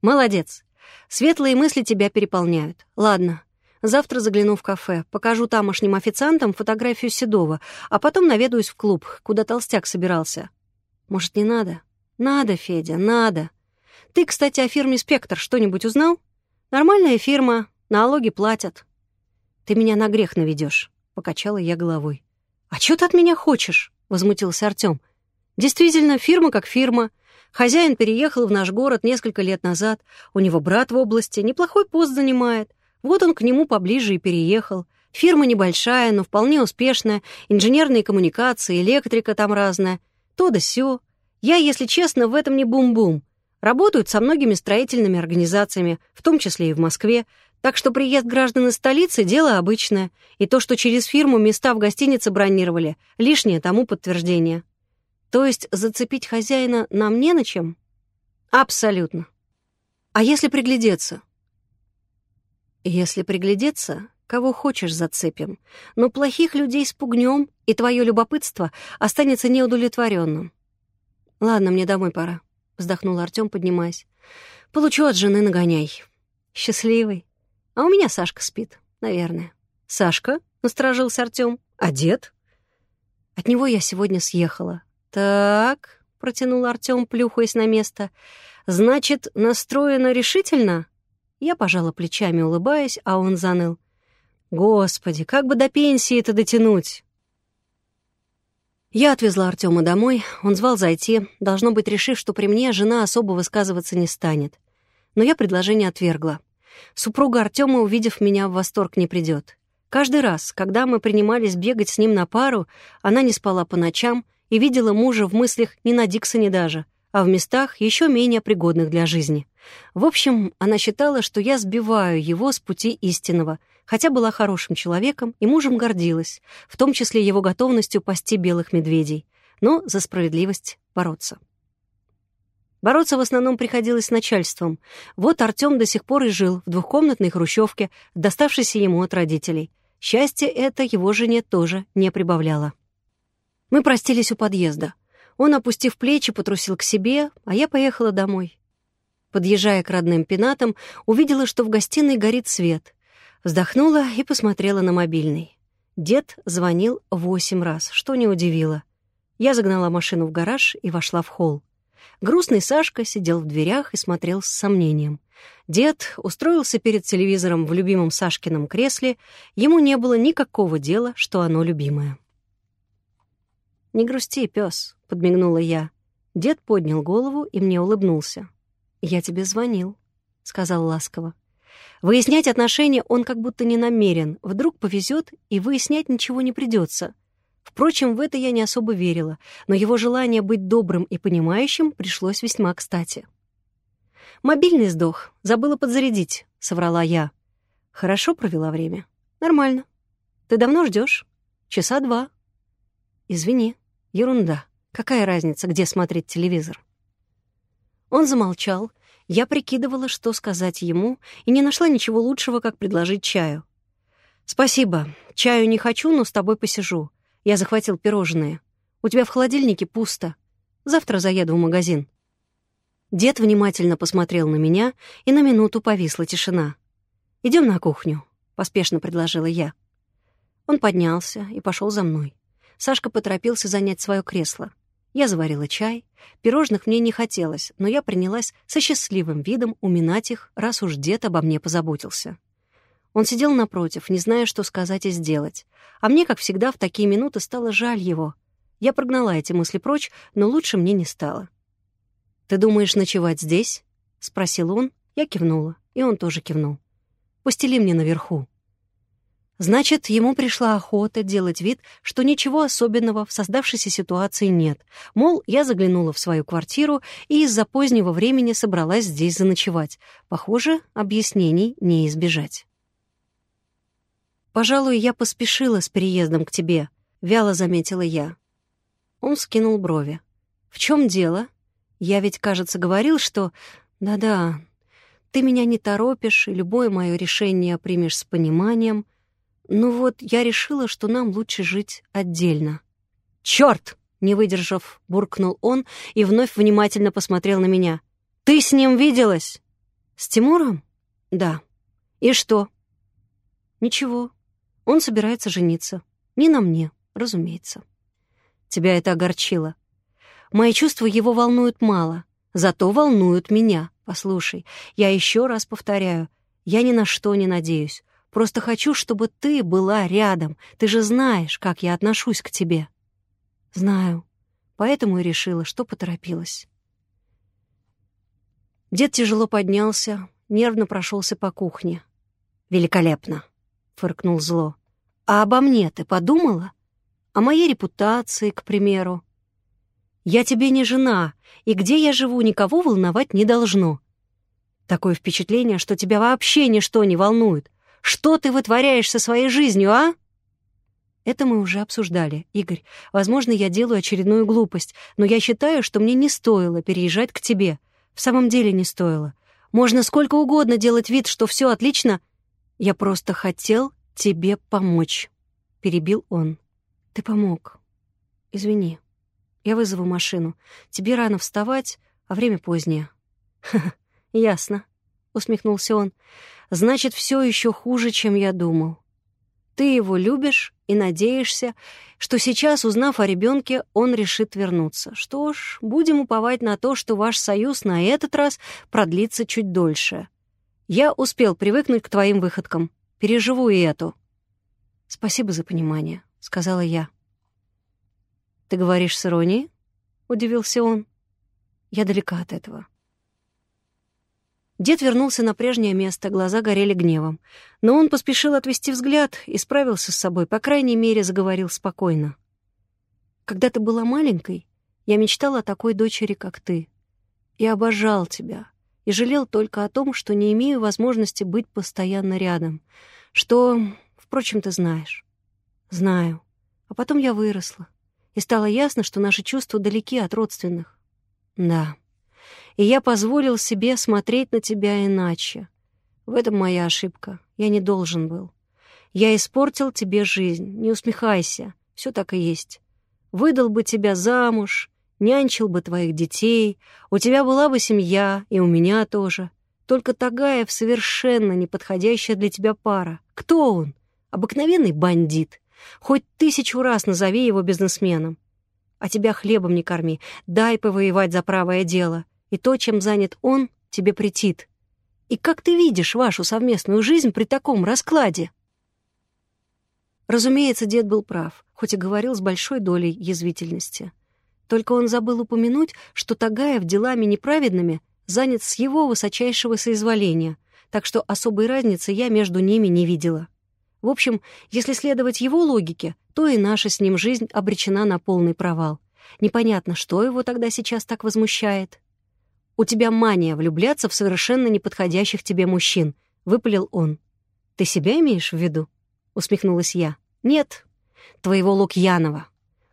Молодец. Светлые мысли тебя переполняют. Ладно, Завтра загляну в кафе, покажу тамошним официантам фотографию Седова, а потом наведаюсь в клуб, куда толстяк собирался. Может, не надо? Надо, Федя, надо. Ты, кстати, о фирме «Спектр» что-нибудь узнал? Нормальная фирма, налоги платят. Ты меня на грех наведешь, покачала я головой. А что ты от меня хочешь? Возмутился Артем. Действительно, фирма как фирма. Хозяин переехал в наш город несколько лет назад. У него брат в области, неплохой пост занимает. Вот он к нему поближе и переехал. Фирма небольшая, но вполне успешная, инженерные коммуникации, электрика там разная. То да сё. Я, если честно, в этом не бум-бум. Работают со многими строительными организациями, в том числе и в Москве. Так что приезд граждан из столицы — дело обычное, и то, что через фирму места в гостинице бронировали, лишнее тому подтверждение. То есть зацепить хозяина нам не на чем? Абсолютно. А если приглядеться? Если приглядеться, кого хочешь зацепим, но плохих людей спугнем, и твое любопытство останется неудовлетворенным. Ладно, мне домой пора, вздохнул Артем, поднимаясь. Получу от жены нагоняй. Счастливый. А у меня Сашка спит, наверное. Сашка? насторожился Артем. А дед? От него я сегодня съехала. Так, протянул Артем, плюхаясь на место. Значит, настроена решительно? Я пожала плечами, улыбаясь, а он заныл. Господи, как бы до пенсии это дотянуть? Я отвезла Артема домой, он звал зайти, должно быть, решив, что при мне жена особо высказываться не станет. Но я предложение отвергла. Супруга Артема, увидев меня, в восторг не придет. Каждый раз, когда мы принимались бегать с ним на пару, она не спала по ночам и видела мужа в мыслях не на Диксоне даже, а в местах еще менее пригодных для жизни. В общем, она считала, что я сбиваю его с пути истинного — хотя была хорошим человеком и мужем гордилась, в том числе его готовностью пасти белых медведей, но за справедливость бороться. Бороться в основном приходилось с начальством. Вот Артём до сих пор и жил в двухкомнатной хрущевке, доставшейся ему от родителей. Счастье это его жене тоже не прибавляло. Мы простились у подъезда. Он, опустив плечи, потрусил к себе, а я поехала домой. Подъезжая к родным пенатам, увидела, что в гостиной горит свет. Вздохнула и посмотрела на мобильный. Дед звонил восемь раз, что не удивило. Я загнала машину в гараж и вошла в холл. Грустный Сашка сидел в дверях и смотрел с сомнением. Дед устроился перед телевизором в любимом Сашкином кресле, ему не было никакого дела, что оно любимое. «Не грусти, пес, подмигнула я. Дед поднял голову и мне улыбнулся. «Я тебе звонил», — сказал ласково. Выяснять отношения он как будто не намерен. Вдруг повезет, и выяснять ничего не придется. Впрочем, в это я не особо верила, но его желание быть добрым и понимающим пришлось весьма кстати. «Мобильный сдох, забыла подзарядить», — соврала я. «Хорошо провела время?» «Нормально. Ты давно ждешь? Часа два». «Извини, ерунда. Какая разница, где смотреть телевизор?» Он замолчал, я прикидывала, что сказать ему, и не нашла ничего лучшего, как предложить чаю. «Спасибо. Чаю не хочу, но с тобой посижу. Я захватил пирожные. У тебя в холодильнике пусто. Завтра заеду в магазин». Дед внимательно посмотрел на меня, и на минуту повисла тишина. Идем на кухню», — поспешно предложила я. Он поднялся и пошел за мной. Сашка поторопился занять свое кресло. Я заварила чай. Пирожных мне не хотелось, но я принялась со счастливым видом уминать их, раз уж дед обо мне позаботился. Он сидел напротив, не зная, что сказать и сделать. А мне, как всегда, в такие минуты стало жаль его. Я прогнала эти мысли прочь, но лучше мне не стало. «Ты думаешь ночевать здесь?» — спросил он. Я кивнула, и он тоже кивнул. «Постели мне наверху». Значит, ему пришла охота делать вид, что ничего особенного в создавшейся ситуации нет. Мол, я заглянула в свою квартиру и из-за позднего времени собралась здесь заночевать. Похоже, объяснений не избежать. «Пожалуй, я поспешила с переездом к тебе», — вяло заметила я. Он скинул брови. «В чем дело? Я ведь, кажется, говорил, что... Да-да, ты меня не торопишь, и любое мое решение примешь с пониманием». Ну вот, я решила, что нам лучше жить отдельно. «Чёрт!» — не выдержав, буркнул он и вновь внимательно посмотрел на меня. «Ты с ним виделась?» «С Тимуром?» «Да». «И что?» «Ничего. Он собирается жениться. Не на мне, разумеется». «Тебя это огорчило?» «Мои чувства его волнуют мало, зато волнуют меня. Послушай, я еще раз повторяю, я ни на что не надеюсь. Просто хочу, чтобы ты была рядом. Ты же знаешь, как я отношусь к тебе». «Знаю. Поэтому и решила, что поторопилась». Дед тяжело поднялся, нервно прошелся по кухне. «Великолепно!» — фыркнул зло. «А обо мне ты подумала? О моей репутации, к примеру? Я тебе не жена, и где я живу, никого волновать не должно. Такое впечатление, что тебя вообще ничто не волнует. Что ты вытворяешь со своей жизнью, а? Это мы уже обсуждали, Игорь. Возможно, я делаю очередную глупость, но я считаю, что мне не стоило переезжать к тебе. В самом деле не стоило. Можно сколько угодно делать вид, что все отлично. Я просто хотел тебе помочь, перебил он. Ты помог. Извини. Я вызову машину. Тебе рано вставать, а время позднее. Ха-ха, ясно, усмехнулся он. Значит, все еще хуже, чем я думал. Ты его любишь и надеешься, что сейчас, узнав о ребенке, он решит вернуться. Что ж, будем уповать на то, что ваш союз на этот раз продлится чуть дольше. Я успел привыкнуть к твоим выходкам. Переживу и эту. Спасибо за понимание, сказала я. Ты говоришь с иронией? удивился он. Я далека от этого. Дед вернулся на прежнее место, глаза горели гневом. Но он поспешил отвести взгляд и справился с собой, по крайней мере, заговорил спокойно. «Когда ты была маленькой, я мечтала о такой дочери, как ты. И обожал тебя, и жалел только о том, что не имею возможности быть постоянно рядом. Что, впрочем, ты знаешь. Знаю. А потом я выросла, и стало ясно, что наши чувства далеки от родственных. Да» и я позволил себе смотреть на тебя иначе. В этом моя ошибка. Я не должен был. Я испортил тебе жизнь. Не усмехайся. Все так и есть. Выдал бы тебя замуж, нянчил бы твоих детей, у тебя была бы семья, и у меня тоже. Только Тагаев совершенно неподходящая для тебя пара. Кто он? Обыкновенный бандит. Хоть тысячу раз назови его бизнесменом. А тебя хлебом не корми, дай повоевать за правое дело и то, чем занят он, тебе претит. И как ты видишь вашу совместную жизнь при таком раскладе?» Разумеется, дед был прав, хоть и говорил с большой долей язвительности. Только он забыл упомянуть, что Тагаев делами неправедными занят с его высочайшего соизволения, так что особой разницы я между ними не видела. В общем, если следовать его логике, то и наша с ним жизнь обречена на полный провал. Непонятно, что его тогда сейчас так возмущает. «У тебя мания влюбляться в совершенно неподходящих тебе мужчин», — выпалил он. «Ты себя имеешь в виду?» — усмехнулась я. «Нет, твоего Лукьянова.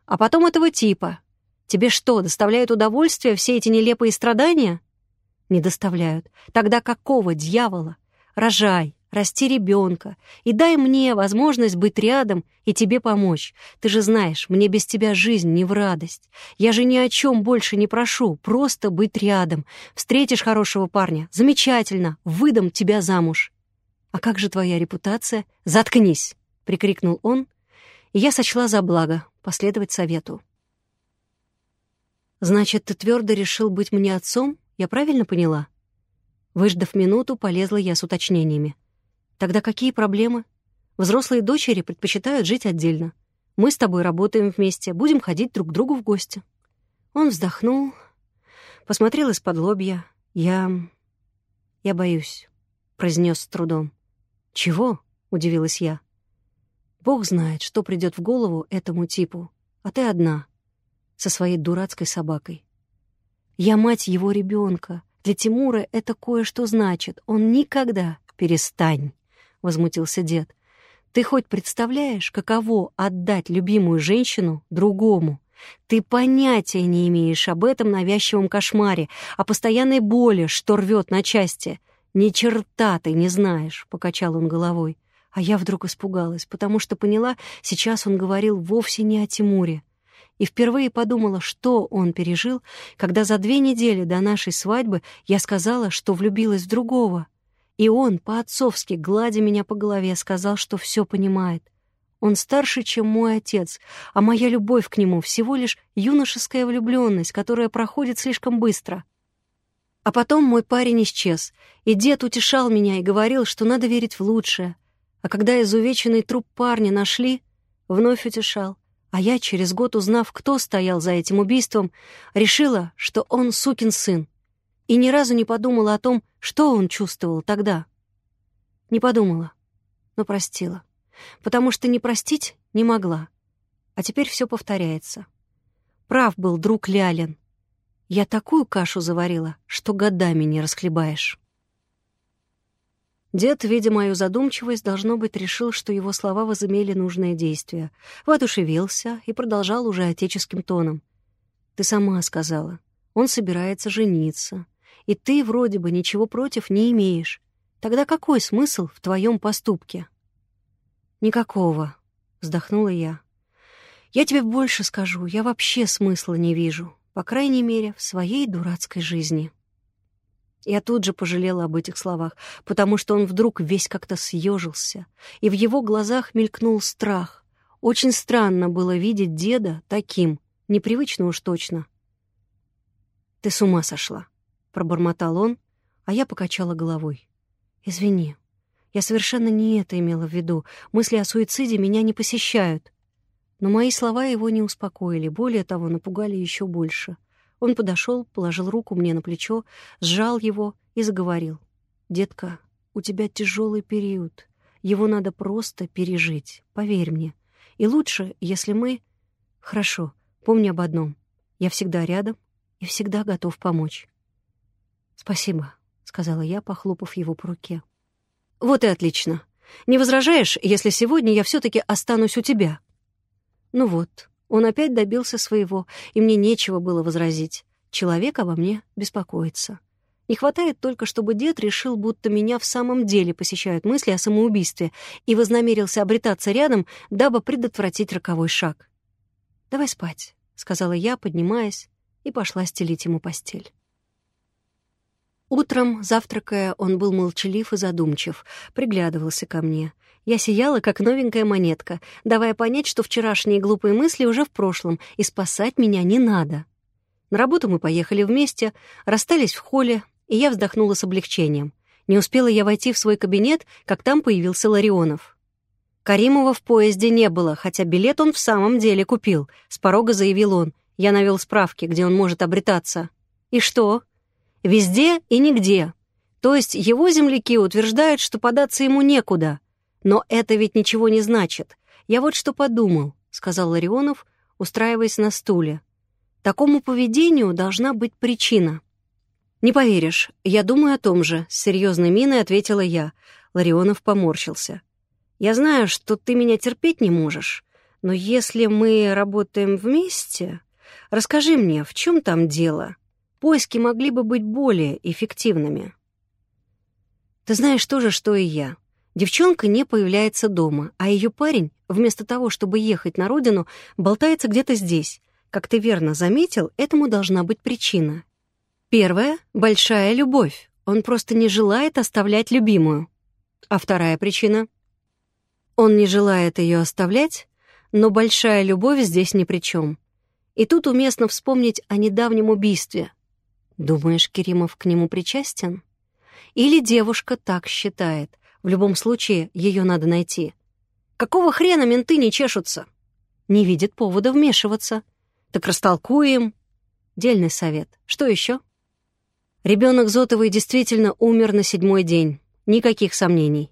А потом этого типа. Тебе что, доставляют удовольствие все эти нелепые страдания?» «Не доставляют. Тогда какого дьявола? Рожай, расти ребенка и дай мне возможность быть рядом и тебе помочь. Ты же знаешь, мне без тебя жизнь не в радость. Я же ни о чем больше не прошу, просто быть рядом. Встретишь хорошего парня, замечательно, выдам тебя замуж. А как же твоя репутация? Заткнись, прикрикнул он, и я сочла за благо последовать совету. Значит, ты твердо решил быть мне отцом? Я правильно поняла? Выждав минуту, полезла я с уточнениями. Тогда какие проблемы? Взрослые дочери предпочитают жить отдельно. Мы с тобой работаем вместе, будем ходить друг к другу в гости. Он вздохнул, посмотрел из-под лобья. Я... я боюсь, произнес с трудом. Чего? удивилась я. Бог знает, что придет в голову этому типу, а ты одна, со своей дурацкой собакой. Я мать его ребенка. Для Тимура это кое-что значит. Он никогда... Перестань. — возмутился дед. «Ты хоть представляешь, каково отдать любимую женщину другому? Ты понятия не имеешь об этом навязчивом кошмаре, о постоянной боли, что рвет на части. Ни черта ты не знаешь», — покачал он головой. А я вдруг испугалась, потому что поняла, сейчас он говорил вовсе не о Тимуре. И впервые подумала, что он пережил, когда за две недели до нашей свадьбы я сказала, что влюбилась в другого. И он, по-отцовски, гладя меня по голове, сказал, что все понимает. Он старше, чем мой отец, а моя любовь к нему всего лишь юношеская влюбленность, которая проходит слишком быстро. А потом мой парень исчез, и дед утешал меня и говорил, что надо верить в лучшее. А когда изувеченный труп парня нашли, вновь утешал. А я, через год узнав, кто стоял за этим убийством, решила, что он сукин сын и ни разу не подумала о том, что он чувствовал тогда. Не подумала, но простила, потому что не простить не могла. А теперь все повторяется. Прав был друг Лялин. Я такую кашу заварила, что годами не расхлебаешь. Дед, видя мою задумчивость, должно быть, решил, что его слова возымели нужное действие. Воодушевился и продолжал уже отеческим тоном. «Ты сама сказала. Он собирается жениться. И ты вроде бы ничего против не имеешь. Тогда какой смысл в твоем поступке?» «Никакого», — вздохнула я. «Я тебе больше скажу. Я вообще смысла не вижу. По крайней мере, в своей дурацкой жизни». Я тут же пожалела об этих словах, потому что он вдруг весь как-то съежился, и в его глазах мелькнул страх. Очень странно было видеть деда таким, непривычно уж точно. «Ты с ума сошла», — пробормотал он, а я покачала головой. «Извини, я совершенно не это имела в виду. Мысли о суициде меня не посещают». Но мои слова его не успокоили, более того, напугали еще больше — он подошел, положил руку мне на плечо, сжал его и заговорил. «Детка, у тебя тяжелый период. Его надо просто пережить, поверь мне. И лучше, если мы... Хорошо, помни об одном. Я всегда рядом и всегда готов помочь». «Спасибо», — сказала я, похлопав его по руке. «Вот и отлично. Не возражаешь, если сегодня я все таки останусь у тебя?» «Ну вот, он опять добился своего, и мне нечего было возразить. Человек обо мне беспокоится. Не хватает только, чтобы дед решил, будто меня в самом деле посещают мысли о самоубийстве и вознамерился обретаться рядом, дабы предотвратить роковой шаг. «Давай спать», — сказала я, поднимаясь, и пошла стелить ему постель. Утром, завтракая, он был молчалив и задумчив, приглядывался ко мне. Я сияла, как новенькая монетка, давая понять, что вчерашние глупые мысли уже в прошлом, и спасать меня не надо. На работу мы поехали вместе, расстались в холле, и я вздохнула с облегчением. Не успела я войти в свой кабинет, как там появился Ларионов. Каримова в поезде не было, хотя билет он в самом деле купил. С порога заявил он. Я навел справки, где он может обретаться. И что? Везде и нигде. То есть его земляки утверждают, что податься ему некуда — но это ведь ничего не значит. Я вот что подумал, сказал Ларионов, устраиваясь на стуле. Такому поведению должна быть причина. Не поверишь, я думаю о том же, с серьезной миной ответила я. Ларионов поморщился. Я знаю, что ты меня терпеть не можешь, но если мы работаем вместе, расскажи мне, в чем там дело? Поиски могли бы быть более эффективными. Ты знаешь то же, что и я. Девчонка не появляется дома, а ее парень, вместо того, чтобы ехать на родину, болтается где-то здесь. Как ты верно заметил, этому должна быть причина. Первая — большая любовь. Он просто не желает оставлять любимую. А вторая причина? Он не желает ее оставлять, но большая любовь здесь ни при чем. И тут уместно вспомнить о недавнем убийстве. Думаешь, Керимов к нему причастен? Или девушка так считает? В любом случае, ее надо найти. Какого хрена менты не чешутся? Не видит повода вмешиваться. Так растолкуем. Дельный совет. Что еще? Ребенок Зотовой действительно умер на седьмой день. Никаких сомнений.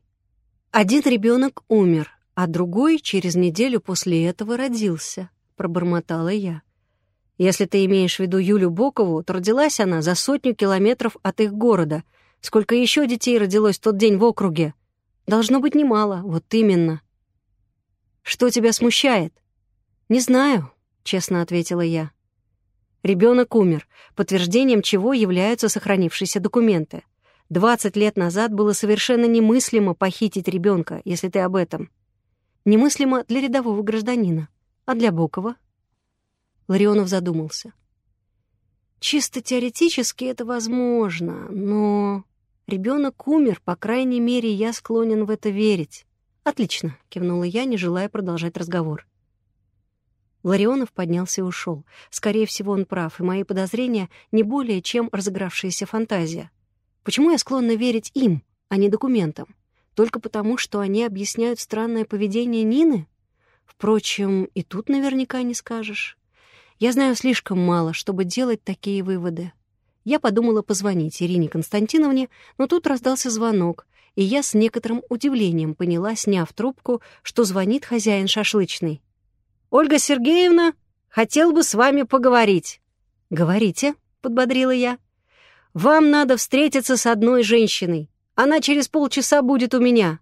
Один ребенок умер, а другой через неделю после этого родился, пробормотала я. Если ты имеешь в виду Юлю Бокову, то родилась она за сотню километров от их города. Сколько еще детей родилось в тот день в округе? Должно быть немало, вот именно. Что тебя смущает? Не знаю, честно ответила я. Ребенок умер, подтверждением чего являются сохранившиеся документы. Двадцать лет назад было совершенно немыслимо похитить ребенка, если ты об этом. Немыслимо для рядового гражданина. А для Бокова? Ларионов задумался. Чисто теоретически это возможно, но... Ребенок умер, по крайней мере, я склонен в это верить. Отлично, кивнула я, не желая продолжать разговор. Ларионов поднялся и ушел. Скорее всего, он прав, и мои подозрения не более чем разыгравшаяся фантазия. Почему я склонна верить им, а не документам? Только потому, что они объясняют странное поведение Нины? Впрочем, и тут наверняка не скажешь. Я знаю слишком мало, чтобы делать такие выводы. Я подумала позвонить Ирине Константиновне, но тут раздался звонок, и я с некоторым удивлением поняла, сняв трубку, что звонит хозяин шашлычной. «Ольга Сергеевна, хотел бы с вами поговорить». «Говорите», — подбодрила я. «Вам надо встретиться с одной женщиной. Она через полчаса будет у меня.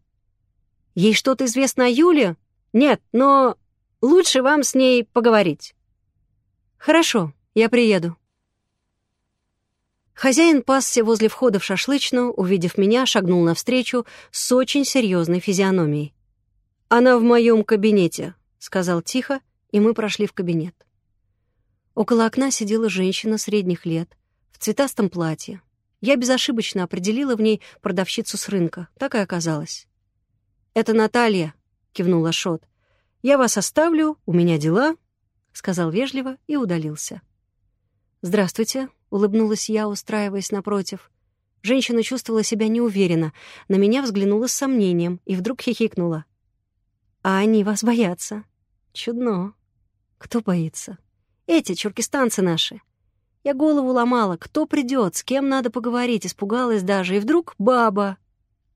Ей что-то известно о Юле? Нет, но лучше вам с ней поговорить. Хорошо, я приеду. Хозяин пасся возле входа в шашлычную, увидев меня, шагнул навстречу с очень серьезной физиономией. «Она в моем кабинете», — сказал тихо, и мы прошли в кабинет. Около окна сидела женщина средних лет, в цветастом платье. Я безошибочно определила в ней продавщицу с рынка, так и оказалось. «Это Наталья», — кивнула Шот. «Я вас оставлю, у меня дела», — сказал вежливо и удалился. «Здравствуйте», — улыбнулась я, устраиваясь напротив. Женщина чувствовала себя неуверенно, на меня взглянула с сомнением и вдруг хихикнула. «А они вас боятся. Чудно. Кто боится? Эти чуркистанцы наши. Я голову ломала, кто придет, с кем надо поговорить, испугалась даже, и вдруг баба.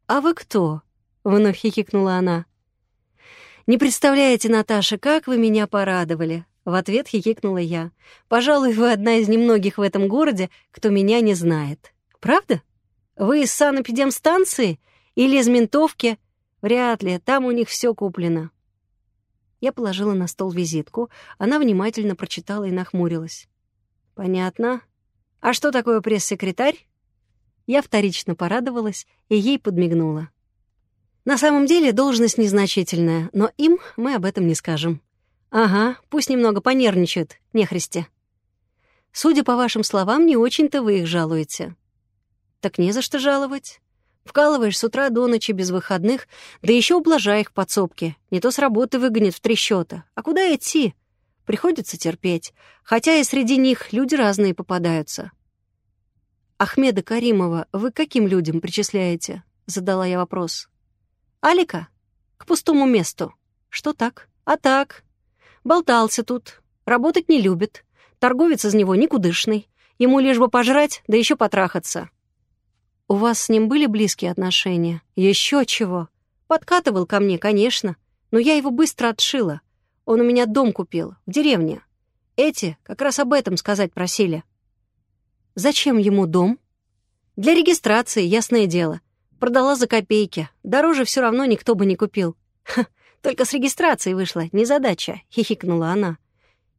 «А вы кто?» — вновь хихикнула она. «Не представляете, Наташа, как вы меня порадовали. В ответ хихикнула я. «Пожалуй, вы одна из немногих в этом городе, кто меня не знает. Правда? Вы из санэпидемстанции или из ментовки? Вряд ли, там у них все куплено». Я положила на стол визитку, она внимательно прочитала и нахмурилась. «Понятно. А что такое пресс-секретарь?» Я вторично порадовалась и ей подмигнула. На самом деле должность незначительная, но им мы об этом не скажем. «Ага, пусть немного понервничают, нехристи. Судя по вашим словам, не очень-то вы их жалуете». «Так не за что жаловать. Вкалываешь с утра до ночи без выходных, да еще ублажай их в подсобке. Не то с работы выгонят в три счета. А куда идти? Приходится терпеть. Хотя и среди них люди разные попадаются». «Ахмеда Каримова вы каким людям причисляете?» — задала я вопрос. «Алика? К пустому месту. Что так? А так? Болтался тут, работать не любит, торговец из него никудышный, ему лишь бы пожрать, да еще потрахаться. У вас с ним были близкие отношения? Еще чего? Подкатывал ко мне, конечно, но я его быстро отшила. Он у меня дом купил, в деревне. Эти как раз об этом сказать просили. Зачем ему дом? Для регистрации, ясное дело. Продала за копейки. Дороже все равно никто бы не купил. Ха, только с регистрацией вышла, незадача», — хихикнула она.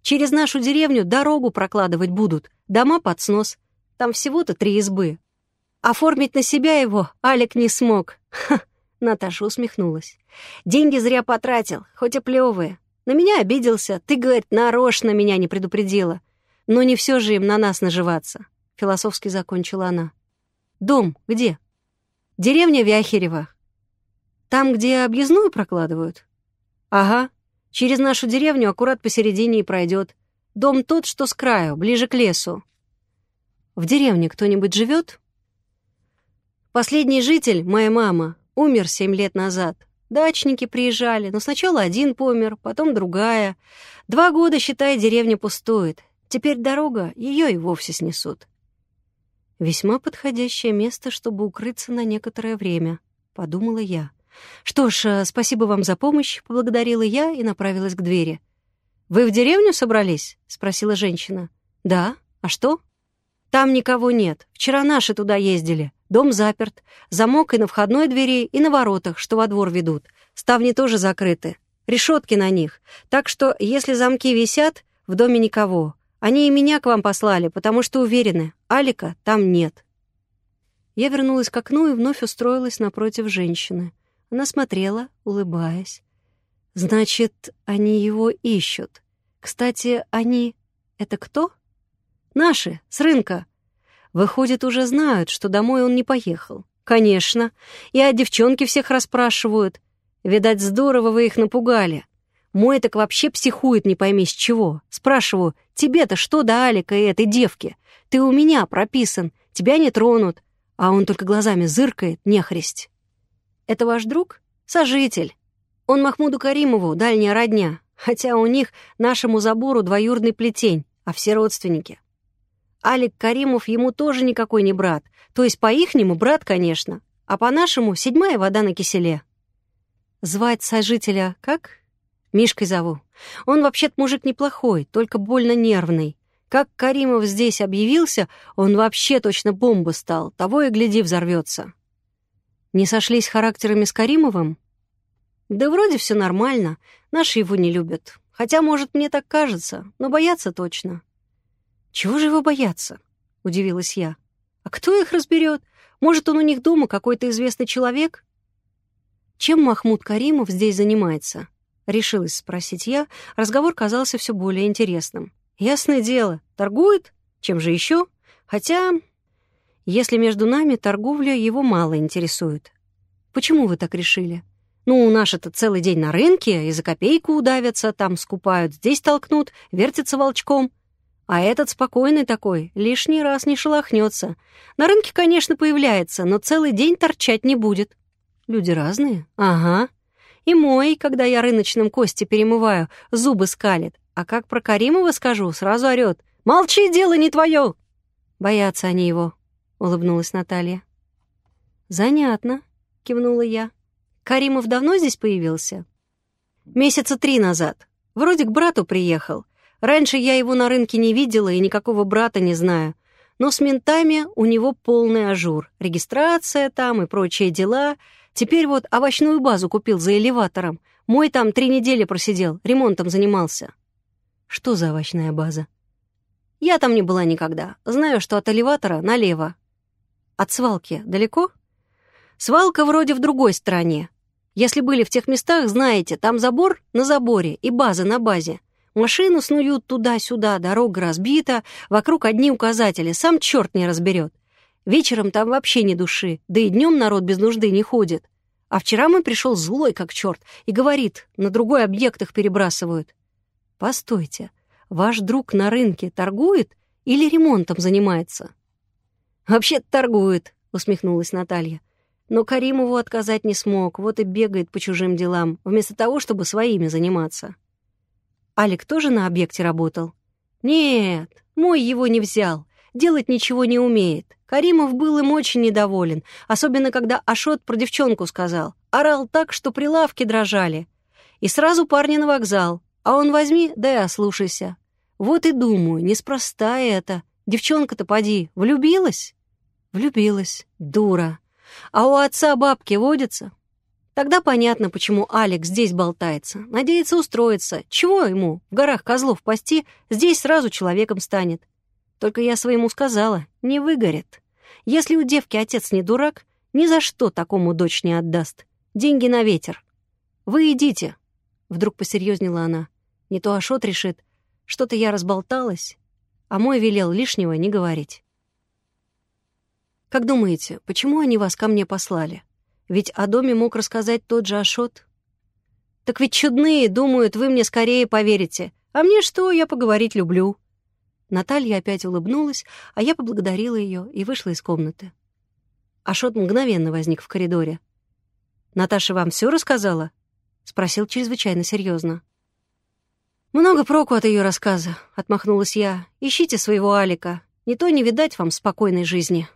«Через нашу деревню дорогу прокладывать будут, дома под снос. Там всего-то три избы. Оформить на себя его Алик не смог». Ха, Наташа усмехнулась. «Деньги зря потратил, хоть и плевые. На меня обиделся. Ты, говорит, нарочно меня не предупредила. Но не все же им на нас наживаться», — философски закончила она. «Дом где?» «Деревня Вяхерева. Там, где объездную прокладывают?» «Ага. Через нашу деревню аккурат посередине и пройдет. Дом тот, что с краю, ближе к лесу». «В деревне кто-нибудь живет? «Последний житель, моя мама, умер семь лет назад. Дачники приезжали, но сначала один помер, потом другая. Два года, считай, деревня пустует. Теперь дорога, ее и вовсе снесут». «Весьма подходящее место, чтобы укрыться на некоторое время», — подумала я. «Что ж, э, спасибо вам за помощь», — поблагодарила я и направилась к двери. «Вы в деревню собрались?» — спросила женщина. «Да. А что?» «Там никого нет. Вчера наши туда ездили. Дом заперт. Замок и на входной двери, и на воротах, что во двор ведут. Ставни тоже закрыты. Решетки на них. Так что, если замки висят, в доме никого. Они и меня к вам послали, потому что уверены, Алика там нет». Я вернулась к окну и вновь устроилась напротив женщины. Она смотрела, улыбаясь. «Значит, они его ищут. Кстати, они... Это кто?» «Наши, с рынка. Выходит, уже знают, что домой он не поехал. Конечно. И о девчонке всех расспрашивают. Видать, здорово вы их напугали. Мой так вообще психует не пойми с чего. Спрашиваю, тебе-то что до Алика и этой девки? Ты у меня прописан, тебя не тронут. А он только глазами зыркает, нехресть. Это ваш друг? Сожитель. Он Махмуду Каримову, дальняя родня, хотя у них нашему забору двоюродный плетень, а все родственники. Алик Каримов ему тоже никакой не брат, то есть по-ихнему брат, конечно, а по-нашему седьмая вода на киселе. Звать сожителя как? Мишкой зову. Он вообще-то мужик неплохой, только больно нервный. Как Каримов здесь объявился, он вообще точно бомба стал, того и гляди взорвется. Не сошлись характерами с Каримовым? Да вроде все нормально. Наши его не любят. Хотя, может, мне так кажется, но боятся точно. Чего же его бояться? Удивилась я. А кто их разберет? Может, он у них дома какой-то известный человек? Чем Махмуд Каримов здесь занимается? Решилась спросить я. Разговор казался все более интересным. Ясное дело, торгует? Чем же еще? Хотя, если между нами торговля его мало интересует. Почему вы так решили? Ну, наши-то целый день на рынке, и за копейку удавятся, там скупают, здесь толкнут, вертятся волчком. А этот спокойный такой, лишний раз не шелохнется. На рынке, конечно, появляется, но целый день торчать не будет. Люди разные? Ага. И мой, когда я рыночным кости перемываю, зубы скалит. А как про Каримова скажу, сразу орёт. «Молчи, дело не твое!» Боятся они его, улыбнулась Наталья. «Занятно», — кивнула я. Каримов давно здесь появился? Месяца три назад. Вроде к брату приехал. Раньше я его на рынке не видела и никакого брата не знаю. Но с ментами у него полный ажур. Регистрация там и прочие дела. Теперь вот овощную базу купил за элеватором. Мой там три недели просидел, ремонтом занимался. Что за овощная база? Я там не была никогда. Знаю, что от элеватора налево. От свалки далеко? Свалка вроде в другой стороне. Если были в тех местах, знаете, там забор на заборе и база на базе. Машину снуют туда-сюда, дорога разбита, вокруг одни указатели, сам черт не разберет. Вечером там вообще ни души, да и днем народ без нужды не ходит. А вчера мы пришел злой как черт и говорит, на другой объект их перебрасывают. Постойте, ваш друг на рынке торгует или ремонтом занимается? Вообще-то торгует, усмехнулась Наталья. Но Каримову отказать не смог, вот и бегает по чужим делам, вместо того, чтобы своими заниматься. Алик тоже на объекте работал? Нет, мой его не взял. Делать ничего не умеет. Каримов был им очень недоволен, особенно когда Ашот про девчонку сказал. Орал так, что прилавки дрожали. И сразу парня на вокзал. А он возьми, да и ослушайся. Вот и думаю, неспроста это. Девчонка-то поди, влюбилась? Влюбилась, дура. А у отца бабки водятся? Тогда понятно, почему Алекс здесь болтается. Надеется устроиться. Чего ему в горах козлов пасти, здесь сразу человеком станет. Только я своему сказала, не выгорит. Если у девки отец не дурак, ни за что такому дочь не отдаст. Деньги на ветер. Вы идите. Вдруг посерьезнела она. Не то Ашот решит. Что-то я разболталась, а мой велел лишнего не говорить. Как думаете, почему они вас ко мне послали? Ведь о доме мог рассказать тот же Ашот. Так ведь чудные, думают, вы мне скорее поверите. А мне что, я поговорить люблю. Наталья опять улыбнулась, а я поблагодарила ее и вышла из комнаты. Ашот мгновенно возник в коридоре. «Наташа вам все рассказала?» — спросил чрезвычайно серьезно. «Много проку от ее рассказа», — отмахнулась я. «Ищите своего Алика. Не то не видать вам спокойной жизни».